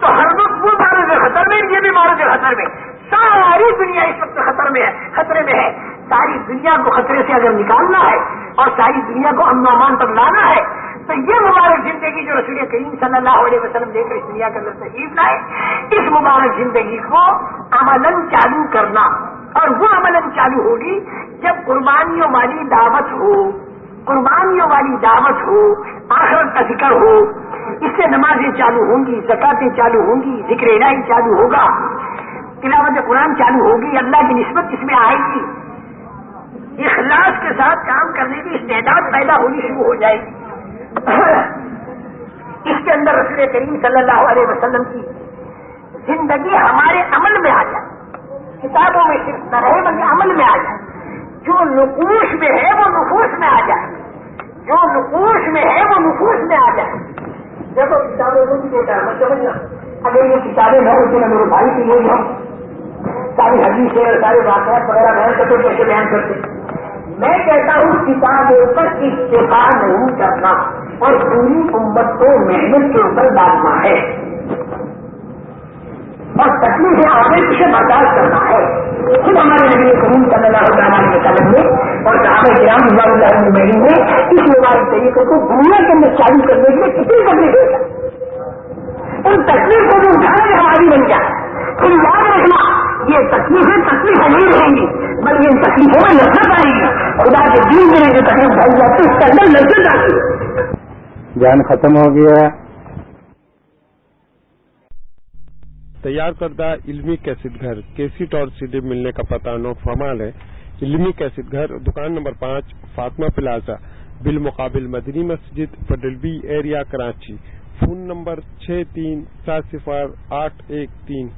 تو ہر وقت وہ مارے خطر میں، یہ بھی مارے سے خطر میں۔ ساری دنیا اس وقت خطر میں ہے، خطرے میں ہے۔ ساری دنیا کو خطرے سے اگر نکالنا ہے اور ساری دنیا کو امن امان پر لانا ہے تو یہ مبارک زندگی جو رسول کریم صلی اللہ علیہ وسلم دے کر اس دنیا کے اندر تشریف لائے، اس مبارک زندگی کو عمل چالو کرنا۔ اور وہ عمل چالو ہوگی جب قربانیوں والی دعوت ہو قربانیوں والی دعوت ہو، آخرت کا ذکر ہو۔ اس سے نمازیں چالو ہوں گی، زکاتیں چالو ہوں گی، ذکر الہی چالو ہوگا۔ تلاوت قرآن چالو ہوگی، اللہ کی نسبت اس میں آئے گی۔ اخلاص کے ساتھ کام کرنے کی استعداد پیدا ہونی شروع ہو جائے گی۔ اس کے اندر رسول کریم صلی اللہ علیہ وسلم کی زندگی ہمارے عمل میں آ جائے۔ کتابوں میں صرف نہ رہے بلکہ عمل میں آ جائے۔ جو نقوش میں ہے وہ نفوس میں آ جائے۔ جو نقوش میں ہے وہ نفوس میں آ جائے۔ دیکھو کتابیں وہ بھی دیتا ہے میں سمجھنا اگر یہ کتابیں نہ ہوتی نا میرے بھائی کے لیے ہم ساری حدیث ہے سارے واقعات وغیرہ بیان کرتے کیسے بیان کرتے؟ میں کہتا ہوں، کتابوں پر اتفاق نہیں کرنا۔ اور پوری امت کو محنت کے اوپر ڈالنا ہے۔ اور تکلیفیں آگے اسے برداشت کرنا ہے۔ خود ہمارے نبی کریم صلی اللہ علیہ وسلم نے اور صحابہ کرام اللہ اللہ میری نے اس مبارک طریقے کو دنیا کے اندر چالو کرنے کے لیے کتنی تکلیف ہے ان تکلیف کو جو اٹھانے کے ہماری بن جائے پھر یاد رکھنا، یہ تکلیفیں تکلیفیں نہیں رہیں گی، بلکہ ان تکلیفوں میں نفرت آئے گی۔ خدا کے دین میں جو تکلیف ڈالی جاتی ہے اس کے اندر نفرت آتی ہے۔ جان ختم ہو گیا تیار کردہ علمی کیسٹ گھر، کیسٹ اور سی ڈی ملنے کا پتہ نو فمال ہے۔ علمی کیسٹ گھر، دکان نمبر پانچ، فاطمہ پلازا، بالمقابل مدنی مسجد فڈلبی ایریا، کراچی۔ فون نمبر چھ تین سات صفر آٹھ ایک تین۔